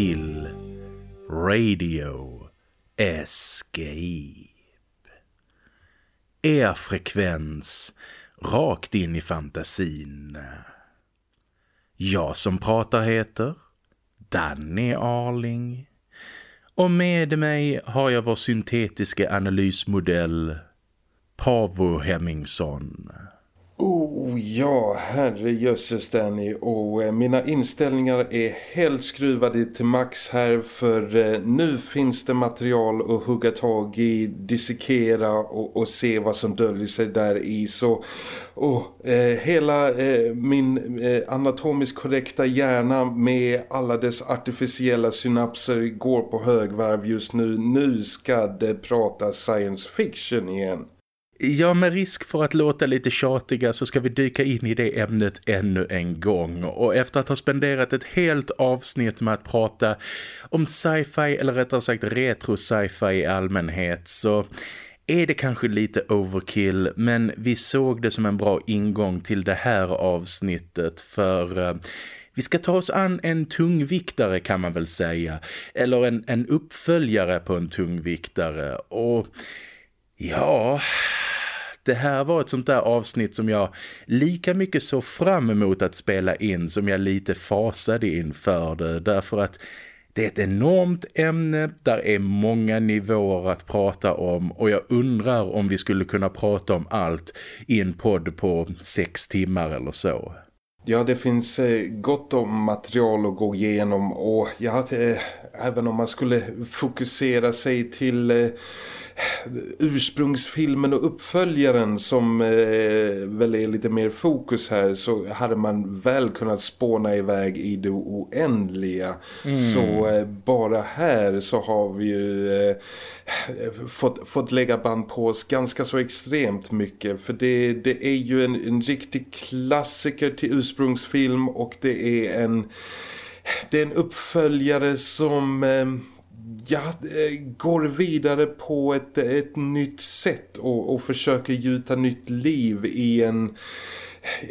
Till Radio Escape. Er frekvens rakt in i fantasin. Jag som pratar heter Danny Arling. Och med mig har jag vår syntetiska analysmodell Pavo Hemmingsson. Oh ja, herrejösses Danny och eh, mina inställningar är helt skruvade till max här för eh, nu finns det material att hugga tag i, dissekera och, och se vad som döljer sig där i så och, eh, hela eh, min eh, anatomiskt korrekta hjärna med alla dess artificiella synapser går på högvarv just nu. Nu ska det prata science fiction igen. Ja, med risk för att låta lite tjatiga så ska vi dyka in i det ämnet ännu en gång. Och efter att ha spenderat ett helt avsnitt med att prata om sci-fi eller rättare sagt retro sci-fi i allmänhet så är det kanske lite overkill men vi såg det som en bra ingång till det här avsnittet för... Eh, vi ska ta oss an en tungviktare kan man väl säga. Eller en, en uppföljare på en tungviktare. Och ja, det här var ett sånt där avsnitt som jag lika mycket så fram emot att spela in som jag lite fasade inför det. Därför att det är ett enormt ämne, där är många nivåer att prata om och jag undrar om vi skulle kunna prata om allt i en podd på sex timmar eller så. Ja, det finns eh, gott om material att gå igenom och ja, eh, även om man skulle fokusera sig till eh, ursprungsfilmen och uppföljaren som eh, väl är lite mer fokus här så hade man väl kunnat spåna iväg i det oändliga. Mm. Så eh, bara här så har vi ju eh, fått, fått lägga band på oss ganska så extremt mycket för det, det är ju en, en riktig klassiker till ursprungsfilm och det är en det är en uppföljare som eh, ja, eh, går vidare på ett, ett nytt sätt och, och försöker gjuta nytt liv i en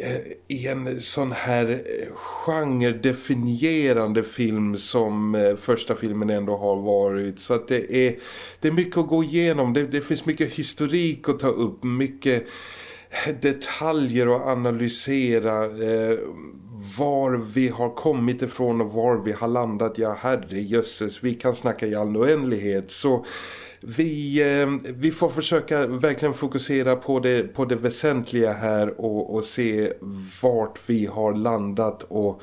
eh, i en sån här eh, genre-definierande film som första filmen ändå har varit. Så att det är, det är mycket att gå igenom. Det, det finns mycket historik att ta upp. Mycket detaljer och analysera. Eh, var vi har kommit ifrån och var vi har landat. Ja, herre jösses, vi kan snacka i all oändlighet. Så vi, eh, vi får försöka verkligen fokusera på det, på det väsentliga här och, och se vart vi har landat och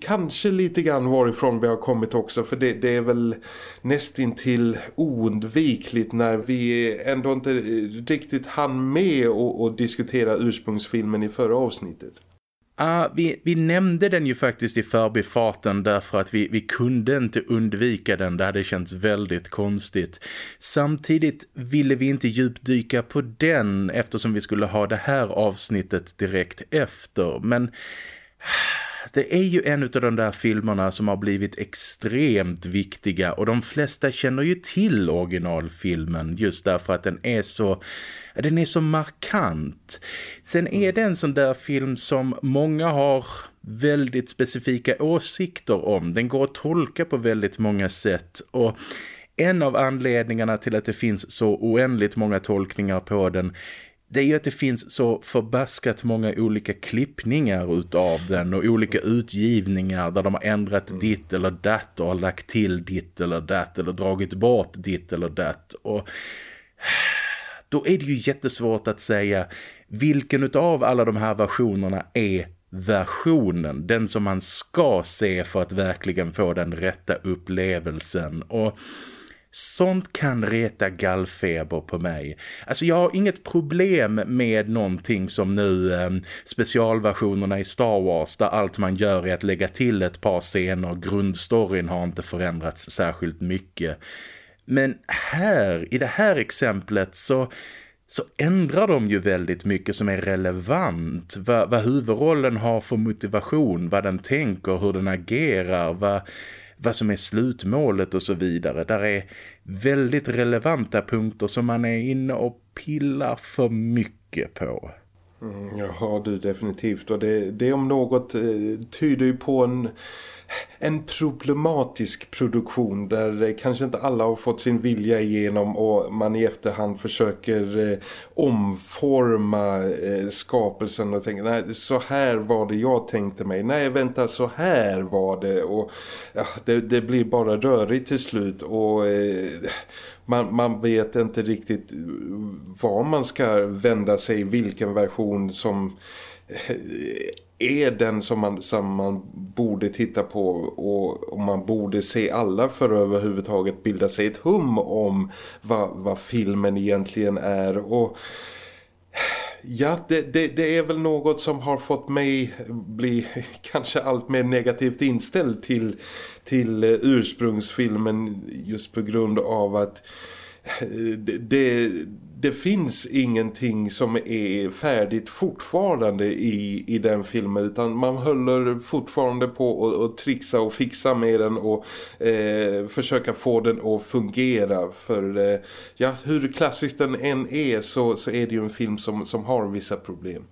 kanske lite grann varifrån vi har kommit också för det, det är väl nästintill oundvikligt när vi ändå inte eh, riktigt hann med att diskutera ursprungsfilmen i förra avsnittet. Uh, vi, vi nämnde den ju faktiskt i förbifarten därför att vi, vi kunde inte undvika den. Det hade känts väldigt konstigt. Samtidigt ville vi inte djupdyka på den eftersom vi skulle ha det här avsnittet direkt efter. Men det är ju en av de där filmerna som har blivit extremt viktiga och de flesta känner ju till originalfilmen just därför att den är så den är så markant. Sen är det en sån där film som många har väldigt specifika åsikter om. Den går att tolka på väldigt många sätt och en av anledningarna till att det finns så oändligt många tolkningar på den det är ju att det finns så förbaskat många olika klippningar utav den och olika utgivningar där de har ändrat mm. ditt eller datt och har lagt till ditt eller datt eller dragit bort ditt eller datt. Och då är det ju jättesvårt att säga vilken utav alla de här versionerna är versionen, den som man ska se för att verkligen få den rätta upplevelsen. Och Sånt kan reta gallfeber på mig. Alltså jag har inget problem med någonting som nu eh, specialversionerna i Star Wars där allt man gör är att lägga till ett par scener. Grundstoryn har inte förändrats särskilt mycket. Men här, i det här exemplet så så ändrar de ju väldigt mycket som är relevant. Vad, vad huvudrollen har för motivation, vad den tänker, hur den agerar, vad, vad som är slutmålet och så vidare. Där är väldigt relevanta punkter som man är inne och pillar för mycket på. Mm, ja, du definitivt. Och det, det om något eh, tyder ju på en en problematisk produktion där eh, kanske inte alla har fått sin vilja igenom och man i efterhand försöker eh, omforma eh, skapelsen och tänker nej så här var det jag tänkte mig. Nej vänta så här var det och ja, det, det blir bara rörigt till slut och eh, man, man vet inte riktigt var man ska vända sig, vilken version som eh, är den som man, som man borde titta på och, och, man borde se alla för att överhuvudtaget bilda sig ett hum om vad, vad filmen egentligen är. Och ja det, det, det, är väl något som har fått mig bli kanske allt mer negativt inställd till, till eh, ursprungsfilmen just på grund av att eh, det, det, finns ingenting som är färdigt fortfarande i, i den filmen utan man håller fortfarande på att trixa och fixa med den och eh, försöka få den att fungera för eh, ja, hur klassisk den än är så, så är det ju en film som, som har vissa problem.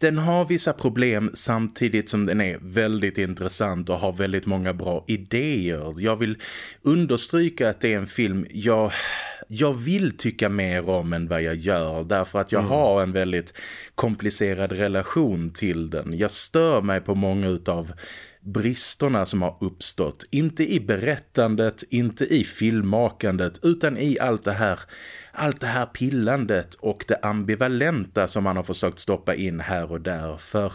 Den har vissa problem samtidigt som den är väldigt intressant och har väldigt många bra idéer. Jag vill understryka att det är en film jag jag vill tycka mer om än vad jag gör därför att jag mm. har en väldigt komplicerad relation till den. Jag stör mig på många av bristerna som har uppstått. Inte i berättandet, inte i filmmakandet utan i allt det här allt det här pillandet och det ambivalenta som man har försökt stoppa in här och där för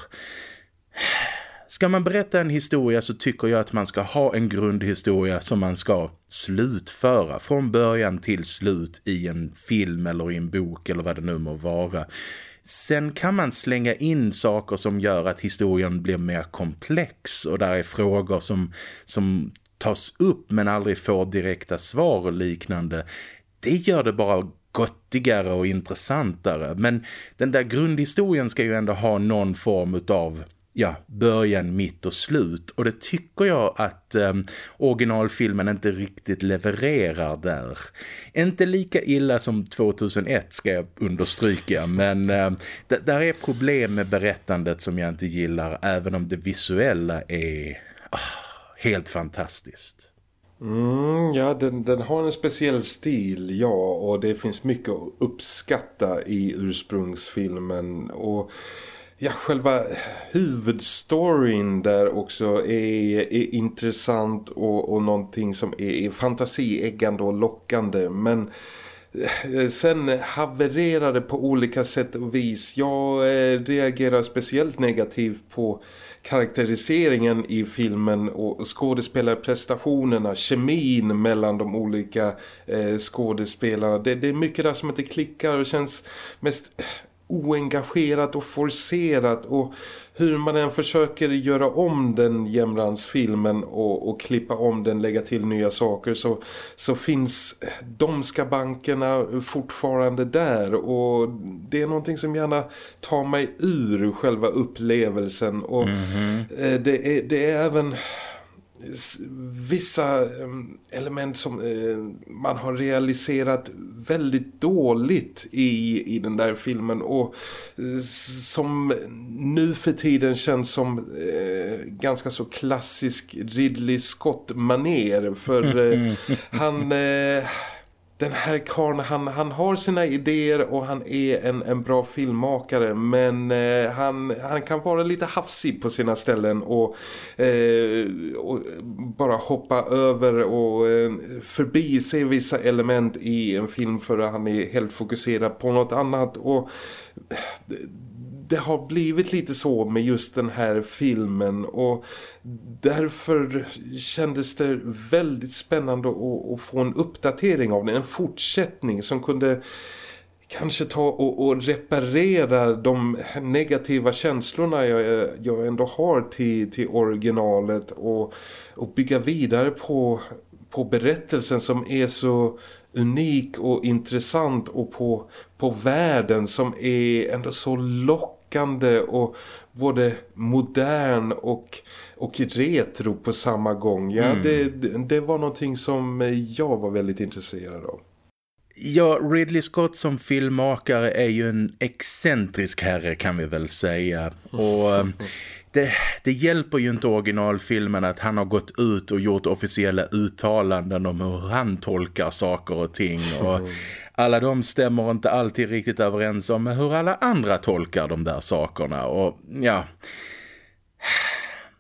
Ska man berätta en historia så tycker jag att man ska ha en grundhistoria som man ska slutföra från början till slut i en film eller i en bok eller vad det nu må vara. Sen kan man slänga in saker som gör att historien blir mer komplex och där är frågor som, som tas upp men aldrig får direkta svar och liknande. Det gör det bara gottigare och intressantare men den där grundhistorien ska ju ändå ha någon form av ja, början, mitt och slut. Och det tycker jag att eh, originalfilmen inte riktigt levererar där. Inte lika illa som 2001 ska jag understryka. Men eh, där är problem med berättandet som jag inte gillar. Även om det visuella är ah, helt fantastiskt. Mm, ja, den, den, har en speciell stil, ja. Och det finns mycket att uppskatta i ursprungsfilmen. Och ja, själva huvudstoryn där också är, är intressant och, och någonting som är, är fantasieggande och lockande. Men eh, sen havererade på olika sätt och vis. Jag eh, reagerar speciellt negativt på karaktäriseringen i filmen och skådespelarprestationerna, kemin mellan de olika eh, skådespelarna. Det, det, är mycket där som inte klickar och känns mest oengagerat och forcerat och hur man än försöker göra om den jämransfilmen och, och klippa om den, lägga till nya saker så, så finns de skabankerna fortfarande där och det är någonting som gärna tar mig ur själva upplevelsen och mm -hmm. det, är, det är även vissa element som eh, man har realiserat väldigt dåligt i, i den där filmen och som nu för tiden känns som eh, ganska så klassisk Ridley Scott-maner för eh, han den här karln, han, han har sina idéer och han är en, en bra filmmakare men eh, han, han kan vara lite hafsig på sina ställen och, eh, och bara hoppa över och eh, förbi se vissa element i en film för att han är helt fokuserad på något annat och eh, det har blivit lite så med just den här filmen och därför kändes det väldigt spännande att, att få en uppdatering av den, en fortsättning som kunde kanske ta och, och, reparera de negativa känslorna jag, jag ändå har till, till originalet och, och bygga vidare på, på berättelsen som är så unik och intressant och på, på världen som är ändå så lockande och både modern och, och retro på samma gång. Ja, mm. det, det var någonting som jag var väldigt intresserad av. Ja, Ridley Scott som filmmakare är ju en excentrisk herre kan vi väl säga. Och det, det hjälper ju inte originalfilmen att han har gått ut och gjort officiella uttalanden om hur han tolkar saker och ting. Och alla de stämmer inte alltid riktigt överens om hur alla andra tolkar de där sakerna. Och ja...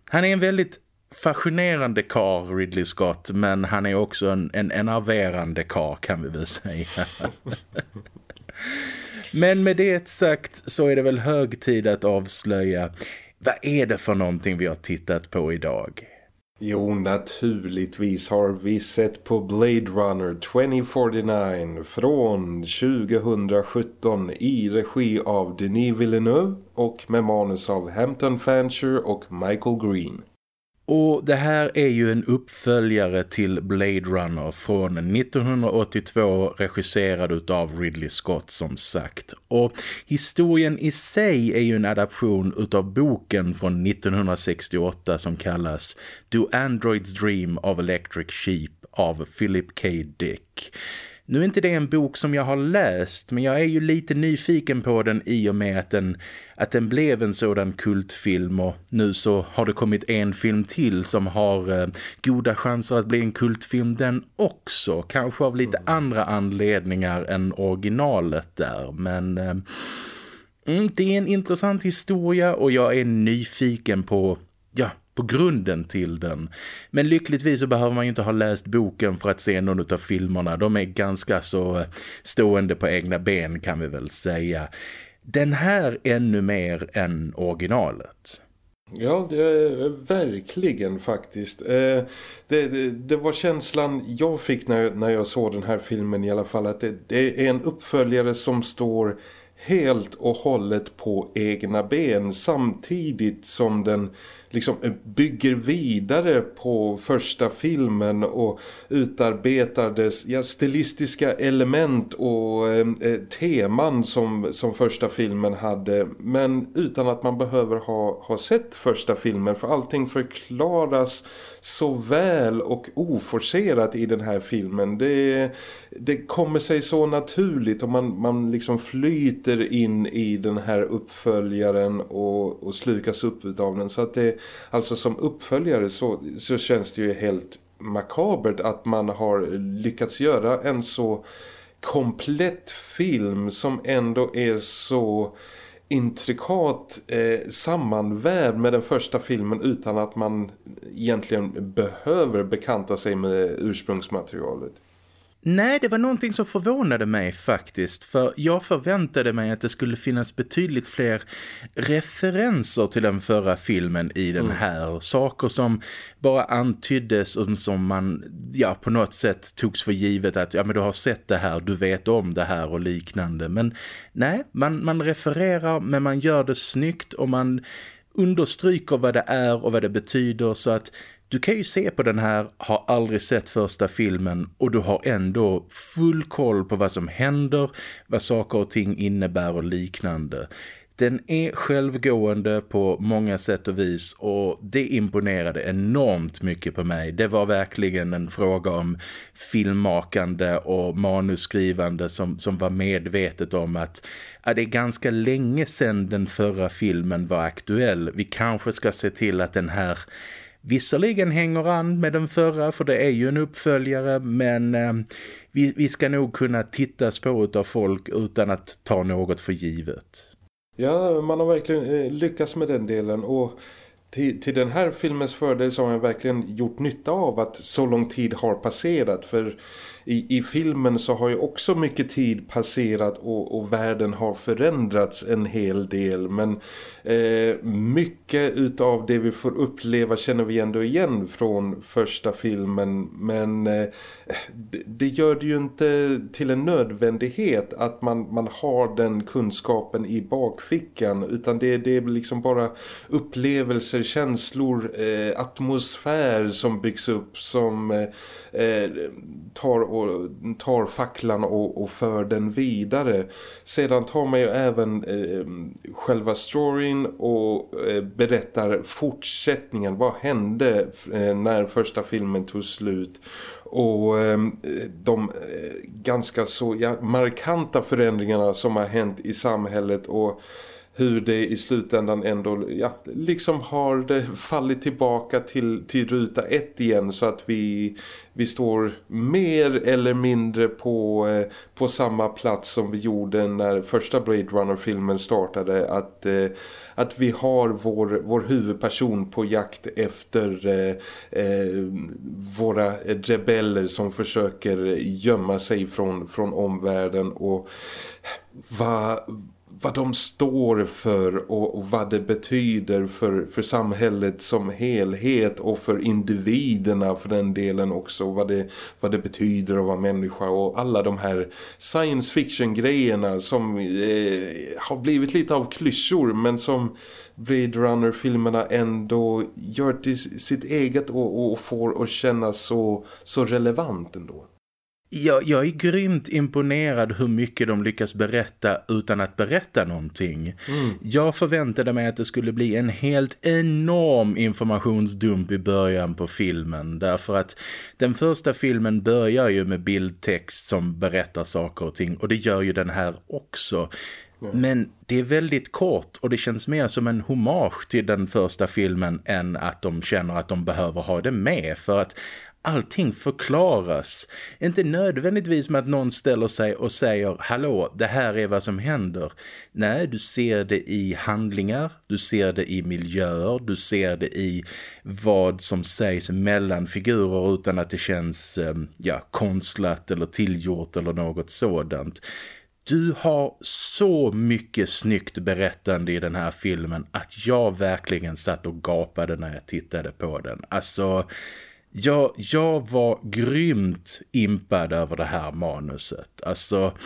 Han är en väldigt fascinerande kar Ridley Scott men han är också en, en enerverande kar kan vi väl säga. men med det sagt så är det väl hög tid att avslöja vad är det för någonting vi har tittat på idag? Jo, naturligtvis har vi sett på Blade Runner 2049 från 2017 i regi av Denis Villeneuve och med manus av Hampton Fancher och Michael Green. Och det här är ju en uppföljare till Blade Runner från 1982 regisserad av Ridley Scott som sagt. Och historien i sig är ju en adaption utav boken från 1968 som kallas Do Androids Dream of Electric Sheep av Philip K. Dick. Nu är inte det en bok som jag har läst men jag är ju lite nyfiken på den i och med att den, att den blev en sådan kultfilm och nu så har det kommit en film till som har eh, goda chanser att bli en kultfilm den också. Kanske av lite mm. andra anledningar än originalet där men... Eh, mm, det är en intressant historia och jag är nyfiken på på grunden till den. Men lyckligtvis så behöver man ju inte ha läst boken för att se någon av filmerna. De är ganska så eh, stående på egna ben kan vi väl säga. Den här ännu mer än originalet. Ja, det, verkligen faktiskt. Eh, det, det, det, var känslan jag fick när, när jag såg den här filmen i alla fall. Att det, det är en uppföljare som står helt och hållet på egna ben samtidigt som den liksom eh, bygger vidare på första filmen och utarbetar dess ja, stilistiska element och eh, eh, teman som, som första filmen hade. Men utan att man behöver ha, ha sett första filmen för allting förklaras så väl och oforcerat i den här filmen. Det, det kommer sig så naturligt och man, man liksom flyter in i den här uppföljaren och, och slukas upp av den. Så att det, alltså som uppföljare så, så känns det ju helt makabert att man har lyckats göra en så komplett film som ändå är så intrikat eh, sammanvävd med den första filmen utan att man egentligen behöver bekanta sig med ursprungsmaterialet. Nej, det var någonting som förvånade mig faktiskt. För jag förväntade mig att det skulle finnas betydligt fler referenser till den förra filmen i den mm. här. Saker som bara antyddes och som man ja, på något sätt togs för givet att ja, men du har sett det här, du vet om det här och liknande. Men nej, man, man refererar men man gör det snyggt och man understryker vad det är och vad det betyder så att du kan ju se på den här, har aldrig sett första filmen och du har ändå full koll på vad som händer, vad saker och ting innebär och liknande. Den är självgående på många sätt och vis och det imponerade enormt mycket på mig. Det var verkligen en fråga om filmmakande och manusskrivande som, som var medvetet om att ja, det är ganska länge sedan den förra filmen var aktuell. Vi kanske ska se till att den här visserligen hänger an med den förra för det är ju en uppföljare men eh, vi, vi ska nog kunna tittas på av folk utan att ta något för givet. Ja, man har verkligen eh, lyckats med den delen och till, till den här filmens fördel så har jag verkligen gjort nytta av att så lång tid har passerat för i, i filmen så har ju också mycket tid passerat och, och världen har förändrats en hel del. Men eh, mycket utav det vi får uppleva känner vi ändå igen från första filmen. Men eh, det, det, gör det ju inte till en nödvändighet att man, man har den kunskapen i bakfickan. Utan det, det är liksom bara upplevelser, känslor, eh, atmosfär som byggs upp som eh, eh, tar, och, tar facklan och, och för den vidare. Sedan tar man ju även eh, själva storyn och eh, berättar fortsättningen. Vad hände eh, när första filmen tog slut? och eh, de eh, ganska så ja, markanta förändringarna som har hänt i samhället och hur det i slutändan ändå ja, liksom har det fallit tillbaka till, till ruta ett igen så att vi, vi står mer eller mindre på, eh, på samma plats som vi gjorde när första Blade Runner-filmen startade att, eh, att vi har vår, vår huvudperson på jakt efter eh, eh, våra rebeller som försöker gömma sig från, från omvärlden och vad vad de står för och, och, vad det betyder för, för samhället som helhet och för individerna för den delen också vad det, vad det betyder att vara människa och alla de här science fiction grejerna som eh, har blivit lite av klyschor men som Blade Runner-filmerna ändå gör till sitt eget och, och får att kännas så, så relevant ändå. Jag, jag är grymt imponerad hur mycket de lyckas berätta utan att berätta någonting. Mm. Jag förväntade mig att det skulle bli en helt enorm informationsdump i början på filmen. Därför att den första filmen börjar ju med bildtext som berättar saker och ting. Och det gör ju den här också. Men det är väldigt kort och det känns mer som en hommage till den första filmen än att de känner att de behöver ha det med. För att allting förklaras. Inte nödvändigtvis med att någon ställer sig och säger Hallå, det här är vad som händer. Nej, du ser det i handlingar, du ser det i miljöer, du ser det i vad som sägs mellan figurer utan att det känns ehm, ja, konstlat eller tillgjort eller något sådant. Du har så mycket snyggt berättande i den här filmen att jag verkligen satt och gapade när jag tittade på den. Alltså jag, jag var grymt impad över det här manuset. Alltså,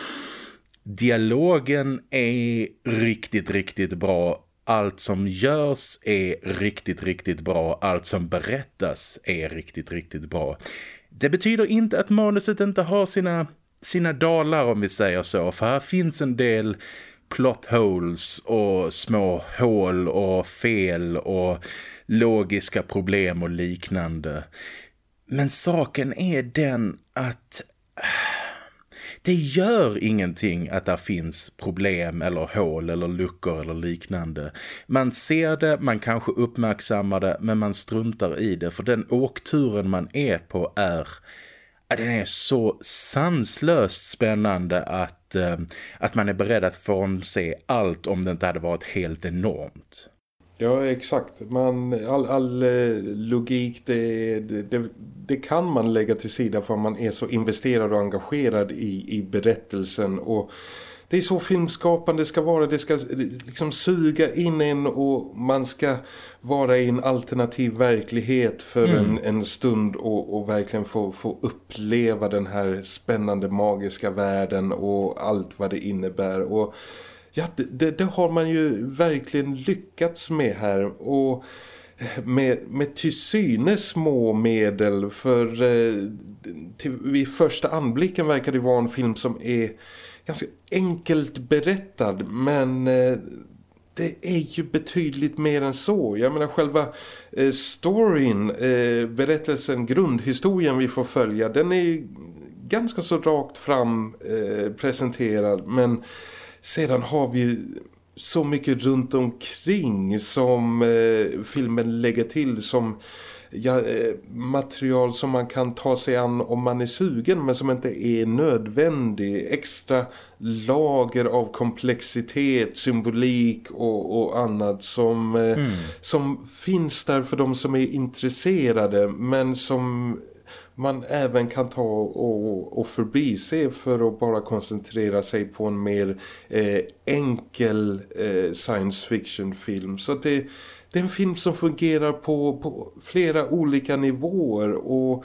dialogen är riktigt, riktigt bra. Allt som görs är riktigt, riktigt bra. Allt som berättas är riktigt, riktigt bra. Det betyder inte att manuset inte har sina, sina dalar om vi säger så. För här finns en del plot holes och små hål och fel och logiska problem och liknande. Men saken är den att det gör ingenting att det finns problem eller hål eller luckor eller liknande. Man ser det, man kanske uppmärksammar det men man struntar i det för den åkturen man är på är den är så sanslöst spännande att, eh, att man är beredd att frånse allt om det inte hade varit helt enormt. Ja, exakt. Man, all, all eh, logik, det, det, det, kan man lägga till sida för man är så investerad och engagerad i, i berättelsen. Och det är så filmskapande ska vara. Det ska liksom suga in en och man ska vara i en alternativ verklighet för mm. en, en stund och, och verkligen få, få uppleva den här spännande magiska världen och allt vad det innebär. Och ja, det, det, har man ju verkligen lyckats med här och eh, med, med till synes små medel för eh, till, vid första anblicken verkar det vara en film som är ganska enkelt berättad men eh, det är ju betydligt mer än så. Jag menar själva eh, storyn, eh, berättelsen, grundhistorien vi får följa den är ganska så rakt fram eh, presenterad men sedan har vi så mycket runt omkring som eh, filmen lägger till som ja, eh, material som man kan ta sig an om man är sugen men som inte är nödvändig. Extra lager av komplexitet, symbolik och, och annat som, eh, mm. som finns där för de som är intresserade men som man även kan ta och, och förbise för att bara koncentrera sig på en mer eh, enkel eh, science fiction film. Så det, det är en film som fungerar på, på flera olika nivåer och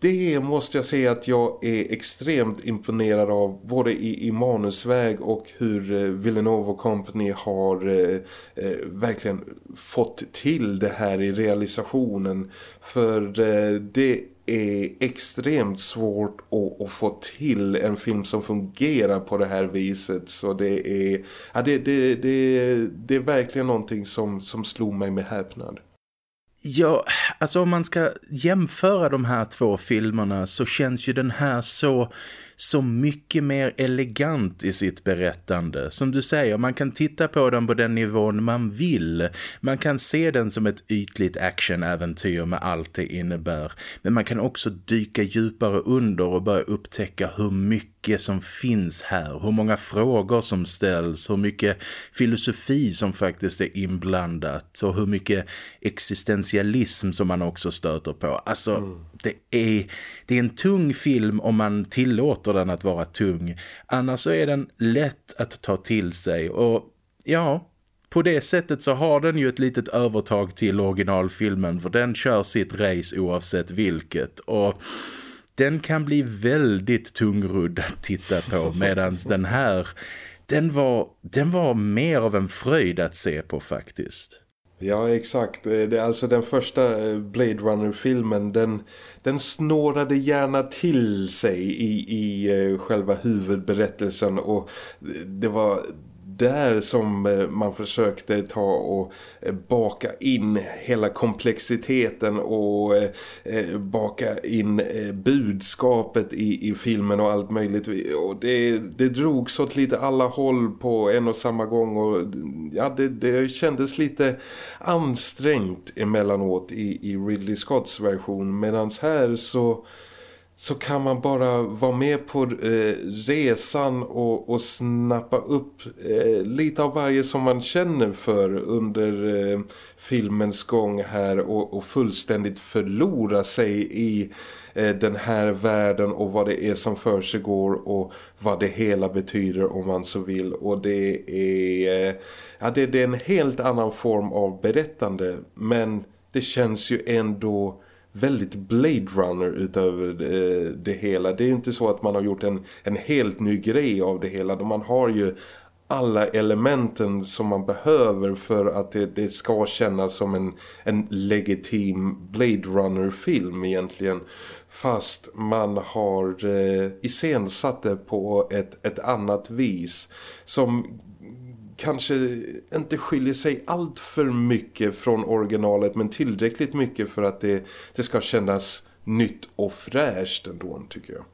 det måste jag säga att jag är extremt imponerad av både i, i manusväg och hur eh, Villanova Company har eh, eh, verkligen fått till det här i realisationen för eh, det är extremt svårt att, att, få till en film som fungerar på det här viset så det är, ja, det, det, det, det är verkligen någonting som, som slog mig med häpnad. Ja, alltså om man ska jämföra de här två filmerna så känns ju den här så så mycket mer elegant i sitt berättande. Som du säger, man kan titta på den på den nivån man vill. Man kan se den som ett ytligt actionäventyr med allt det innebär. Men man kan också dyka djupare under och börja upptäcka hur mycket som finns här. Hur många frågor som ställs, hur mycket filosofi som faktiskt är inblandat och hur mycket existentialism som man också stöter på. Alltså, mm. det, är, det är en tung film om man tillåter låter den att vara tung. Annars så är den lätt att ta till sig och ja, på det sättet så har den ju ett litet övertag till originalfilmen för den kör sitt race oavsett vilket och den kan bli väldigt tungrodd att titta på medan den här den var, den var mer av en fröjd att se på faktiskt. Ja, exakt. Det är alltså den första eh, Blade Runner-filmen, den, den snårade gärna till sig i, i eh, själva huvudberättelsen och det var där som eh, man försökte ta och eh, baka in hela komplexiteten och eh, baka in budskapet i, i filmen och allt möjligt. Och det, det drogs åt lite alla håll på en och samma gång och ja, det, det kändes lite ansträngt emellanåt i, i Ridley Scotts version medan här så så kan man bara vara med på eh, resan och, och snappa upp eh, lite av varje som man känner för under eh, filmens gång här och, och fullständigt förlora sig i eh, den här världen och vad det är som för sig går och vad det hela betyder om man så vill. Och det är, eh, ja, det, det är en helt annan form av berättande men det känns ju ändå väldigt Blade Runner utöver eh, det, hela. Det är inte så att man har gjort en, en helt ny grej av det hela. Man har ju alla elementen som man behöver för att det, det ska kännas som en, en legitim Blade Runner-film egentligen. Fast man har eh, iscensatt det på ett, ett annat vis som kanske inte skiljer sig allt för mycket från originalet men tillräckligt mycket för att det, det ska kännas nytt och fräscht ändå tycker jag.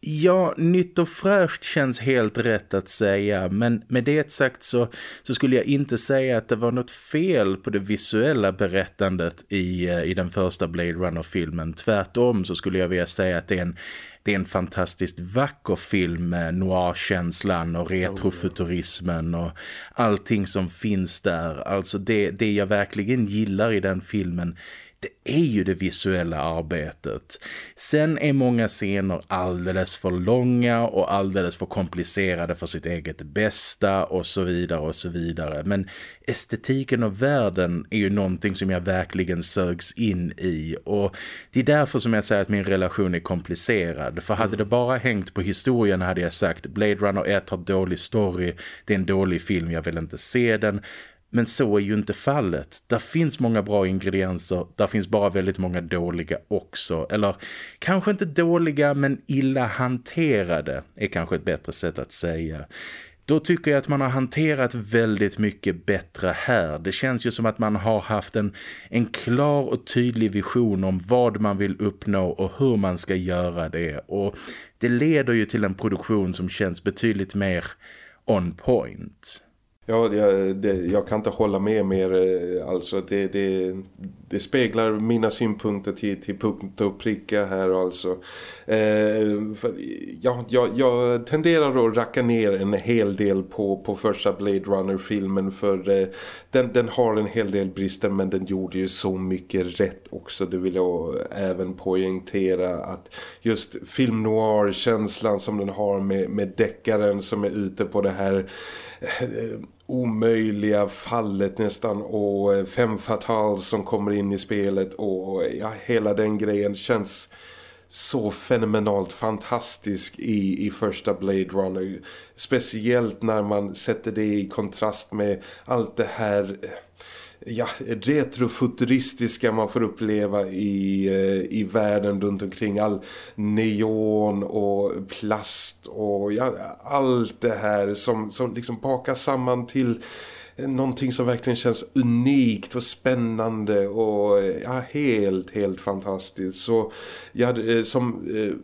Ja, nytt och fräscht känns helt rätt att säga men med det sagt så, så skulle jag inte säga att det var något fel på det visuella berättandet i, eh, i den första Blade Runner-filmen. Tvärtom så skulle jag vilja säga att det är en, det är en fantastiskt vacker film med noir-känslan och retrofuturismen och allting som finns där. Alltså det, det jag verkligen gillar i den filmen det är ju det visuella arbetet. Sen är många scener alldeles för långa och alldeles för komplicerade för sitt eget bästa och så vidare och så vidare. Men estetiken och världen är ju någonting som jag verkligen sögs in i och det är därför som jag säger att min relation är komplicerad. För hade det bara hängt på historien hade jag sagt Blade Runner 1 har dålig story, det är en dålig film, jag vill inte se den. Men så är ju inte fallet. Där finns många bra ingredienser, där finns bara väldigt många dåliga också. Eller kanske inte dåliga men illa hanterade är kanske ett bättre sätt att säga. Då tycker jag att man har hanterat väldigt mycket bättre här. Det känns ju som att man har haft en, en klar och tydlig vision om vad man vill uppnå och hur man ska göra det. Och det leder ju till en produktion som känns betydligt mer on point. Ja, jag, det, jag kan inte hålla med mer. Eh, alltså det, det, det speglar mina synpunkter till, till punkt och pricka här alltså. Eh, för, ja, jag, jag tenderar att racka ner en hel del på, på första Blade Runner-filmen för eh, den, den har en hel del brister men den gjorde ju så mycket rätt också. Det vill jag även poängtera att just film noir-känslan som den har med, med deckaren som är ute på det här eh, omöjliga fallet nästan och eh, fem fatals som kommer in i spelet och ja, hela den grejen känns så fenomenalt fantastisk i, i första Blade Runner. Speciellt när man sätter det i kontrast med allt det här eh, ja, retrofuturistiska man får uppleva i, eh, i världen runt omkring. All neon och plast och ja, allt det här som, som liksom bakas samman till någonting som verkligen känns unikt och spännande och ja, helt, helt fantastiskt. Så ja, eh, som eh,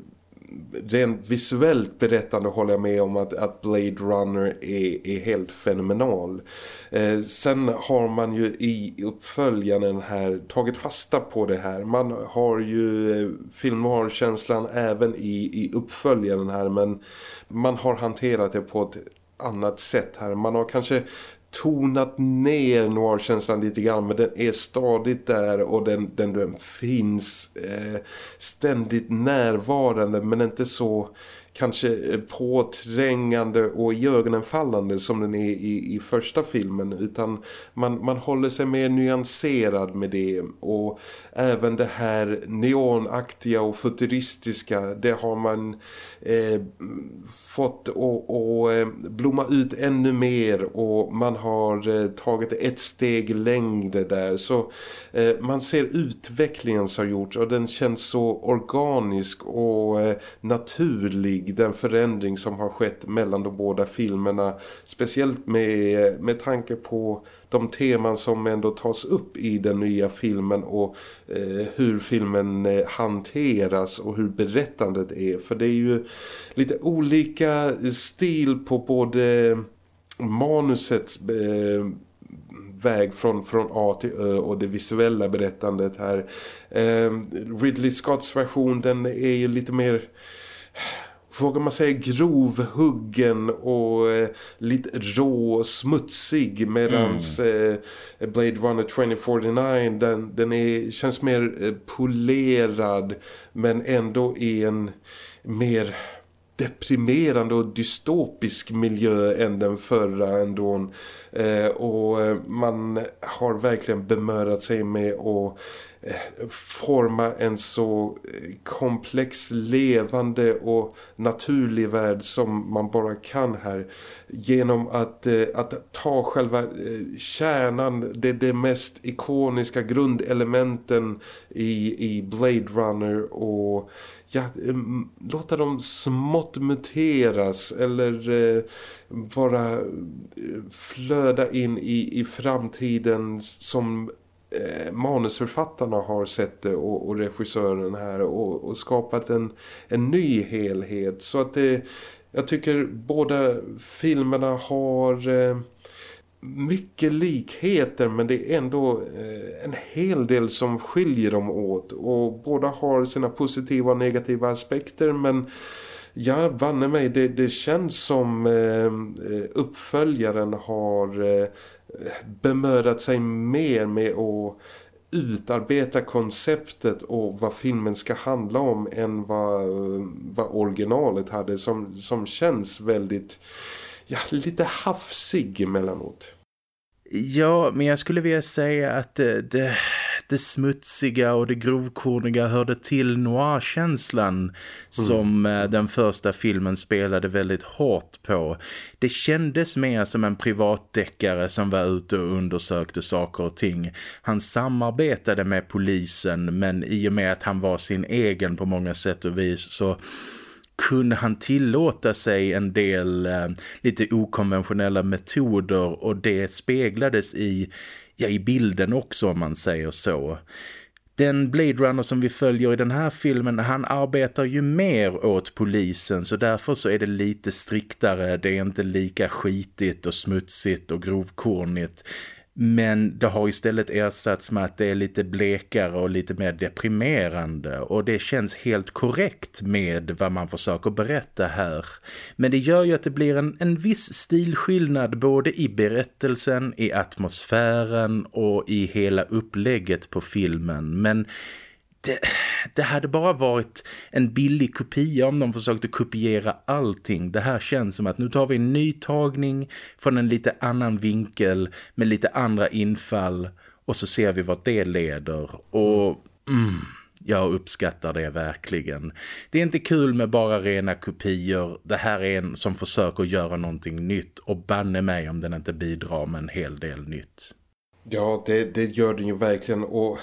rent visuellt berättande håller jag med om att, att Blade Runner är, är helt fenomenal. Eh, sen har man ju i uppföljaren här tagit fasta på det här. Man har ju eh, filmarkänslan även i, i uppföljaren här men man har hanterat det på ett annat sätt här. Man har kanske tonat ner noir-känslan lite grann men den är stadigt där och den, den, den finns eh, ständigt närvarande men inte så kanske påträngande och i ögonenfallande som den är i, i första filmen utan man, man håller sig mer nyanserad med det. Och även det här neonaktiga och futuristiska det har man eh, fått att eh, blomma ut ännu mer. Och man har eh, tagit ett steg längre där. Så eh, man ser utvecklingen som har gjorts och den känns så organisk och eh, tydlig den förändring som har skett mellan de båda filmerna speciellt med, med tanke på de teman som ändå tas upp i den nya filmen och eh, hur filmen eh, hanteras och hur berättandet är. För det är ju lite olika stil på både manusets eh, väg från, från A till Ö och det visuella berättandet här. Eh, Ridley Scotts version den är ju lite mer vågar man säga grovhuggen och eh, lite rå och smutsig medans mm. eh, Blade Runner 2049 den, den är, känns mer eh, polerad men ändå i en mer deprimerande och dystopisk miljö än den förra ändå. Eh, och eh, man har verkligen bemödat sig med att forma en så eh, komplex, levande och naturlig värld som man bara kan här. Genom att, eh, att ta själva eh, kärnan, det, det mest ikoniska grundelementen i, i Blade Runner och ja, låta dem smått muteras eller bara flöda in i, i framtiden som eh, manusförfattarna har sett det och, och regissören här och, och, skapat en, en ny helhet. Så att det, jag tycker båda filmerna har eh, mycket likheter men det är ändå eh, en hel del som skiljer dem åt. Och båda har sina positiva och negativa aspekter men Ja, vanne mig, det, det känns som eh, eh uppföljaren har eh, bemödat sig mer med att utarbeta konceptet och vad filmen ska handla om än vad, vad originalet hade som, som känns väldigt ja, lite hafsig emellanåt. Ja, men jag skulle vilja säga att eh, det, det, smutsiga och det grovkorniga hörde till noir-känslan mm. som eh, den första filmen spelade väldigt hårt på. Det kändes mer som en privatdeckare som var ute och undersökte saker och ting. Han samarbetade med polisen men i och med att han var sin egen på många sätt och vis så kunde han tillåta sig en del eh, lite okonventionella metoder och det speglades i, ja, i bilden också om man säger så. Den Blade Runner som vi följer i den här filmen, han arbetar ju mer åt polisen så därför så är det lite striktare, det är inte lika skitigt och smutsigt och grovkornigt. Men det har istället ersatts med att det är lite blekare och lite mer deprimerande och det känns helt korrekt med vad man försöker berätta här. Men det gör ju att det blir en, en viss stilskillnad både i berättelsen, i atmosfären och i hela upplägget på filmen. Men det, det hade bara varit en billig kopia om de försökte kopiera allting. Det här känns som att nu tar vi en ny tagning från en lite annan vinkel med lite andra infall och så ser vi vart det leder. Och mm, Jag uppskattar det verkligen. Det är inte kul med bara rena kopior. Det här är en som försöker göra någonting nytt och banne mig om den inte bidrar med en hel del nytt. Ja, det, det gör den ju verkligen. Och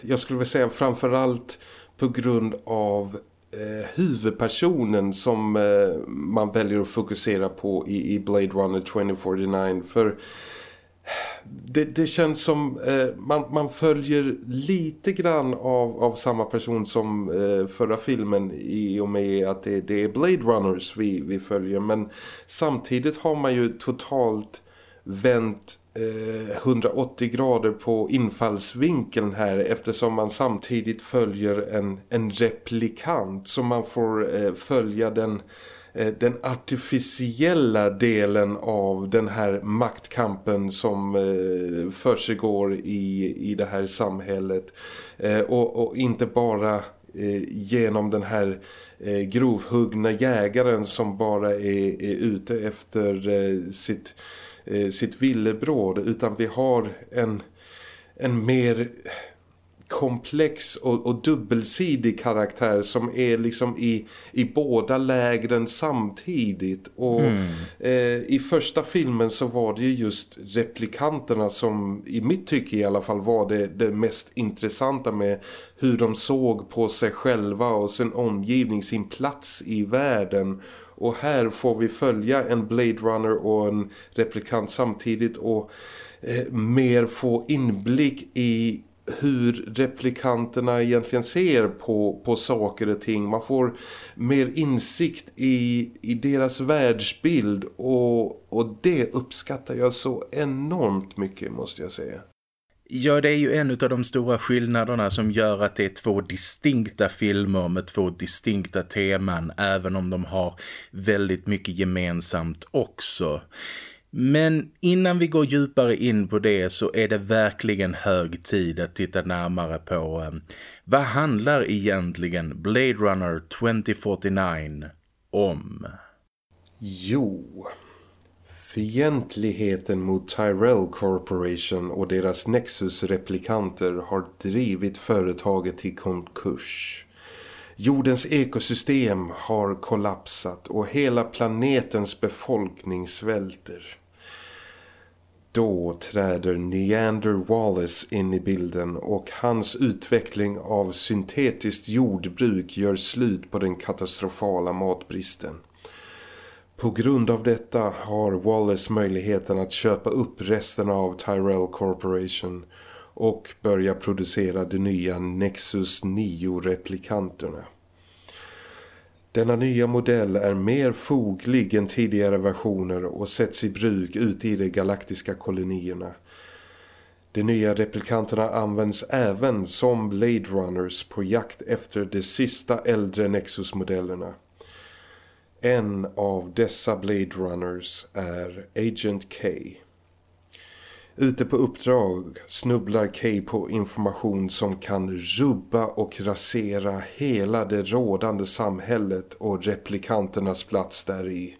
jag skulle vilja säga framförallt på grund av eh, huvudpersonen som eh, man väljer att fokusera på i, i Blade Runner 2049 för det, det känns som eh, man, man följer lite grann av, av samma person som eh, förra filmen i och med att det, det är Blade Runners vi, vi följer. Men samtidigt har man ju totalt vänt eh, 180 grader på infallsvinkeln här eftersom man samtidigt följer en, en replikant så man får eh, följa den eh, den artificiella delen av den här maktkampen som eh, försiggår i, i det här samhället. Eh, och, och, inte bara eh, genom den här eh, grovhuggna jägaren som bara är, är ute efter eh, sitt eh, Eh, sitt villebråd utan vi har en, en mer komplex och, och, dubbelsidig karaktär som är liksom i, i båda lägren samtidigt och mm. eh, i första filmen så var det ju just replikanterna som i mitt tycke i alla fall var det, det mest intressanta med hur de såg på sig själva och sin omgivning, sin plats i världen och här får vi följa en Blade Runner och en replikant samtidigt och eh, mer få inblick i hur replikanterna egentligen ser på, på saker och ting. Man får mer insikt i, i deras världsbild och, och det uppskattar jag så enormt mycket måste jag säga. Ja, det är ju en av de stora skillnaderna som gör att det är två distinkta filmer med två distinkta teman även om de har väldigt mycket gemensamt också. Men innan vi går djupare in på det så är det verkligen hög tid att titta närmare på eh, vad handlar egentligen Blade Runner 2049 om? Jo, fientligheten mot Tyrell Corporation och deras Nexus-replikanter har drivit företaget till konkurs. Jordens ekosystem har kollapsat och hela planetens befolkning svälter. Då träder Neander Wallace in i bilden och hans utveckling av syntetiskt jordbruk gör slut på den katastrofala matbristen. På grund av detta har Wallace möjligheten att köpa upp resten av Tyrell Corporation och börja producera de nya Nexus 9-replikanterna. Denna nya modell är mer foglig än tidigare versioner och sätts i bruk ute i de galaktiska kolonierna. De nya replikanterna används även som Blade Runners på jakt efter de sista äldre Nexus-modellerna. En av dessa Blade Runners är Agent K. Ute på uppdrag snubblar Kay på information som kan rubba och rasera hela det rådande samhället och replikanternas plats där i.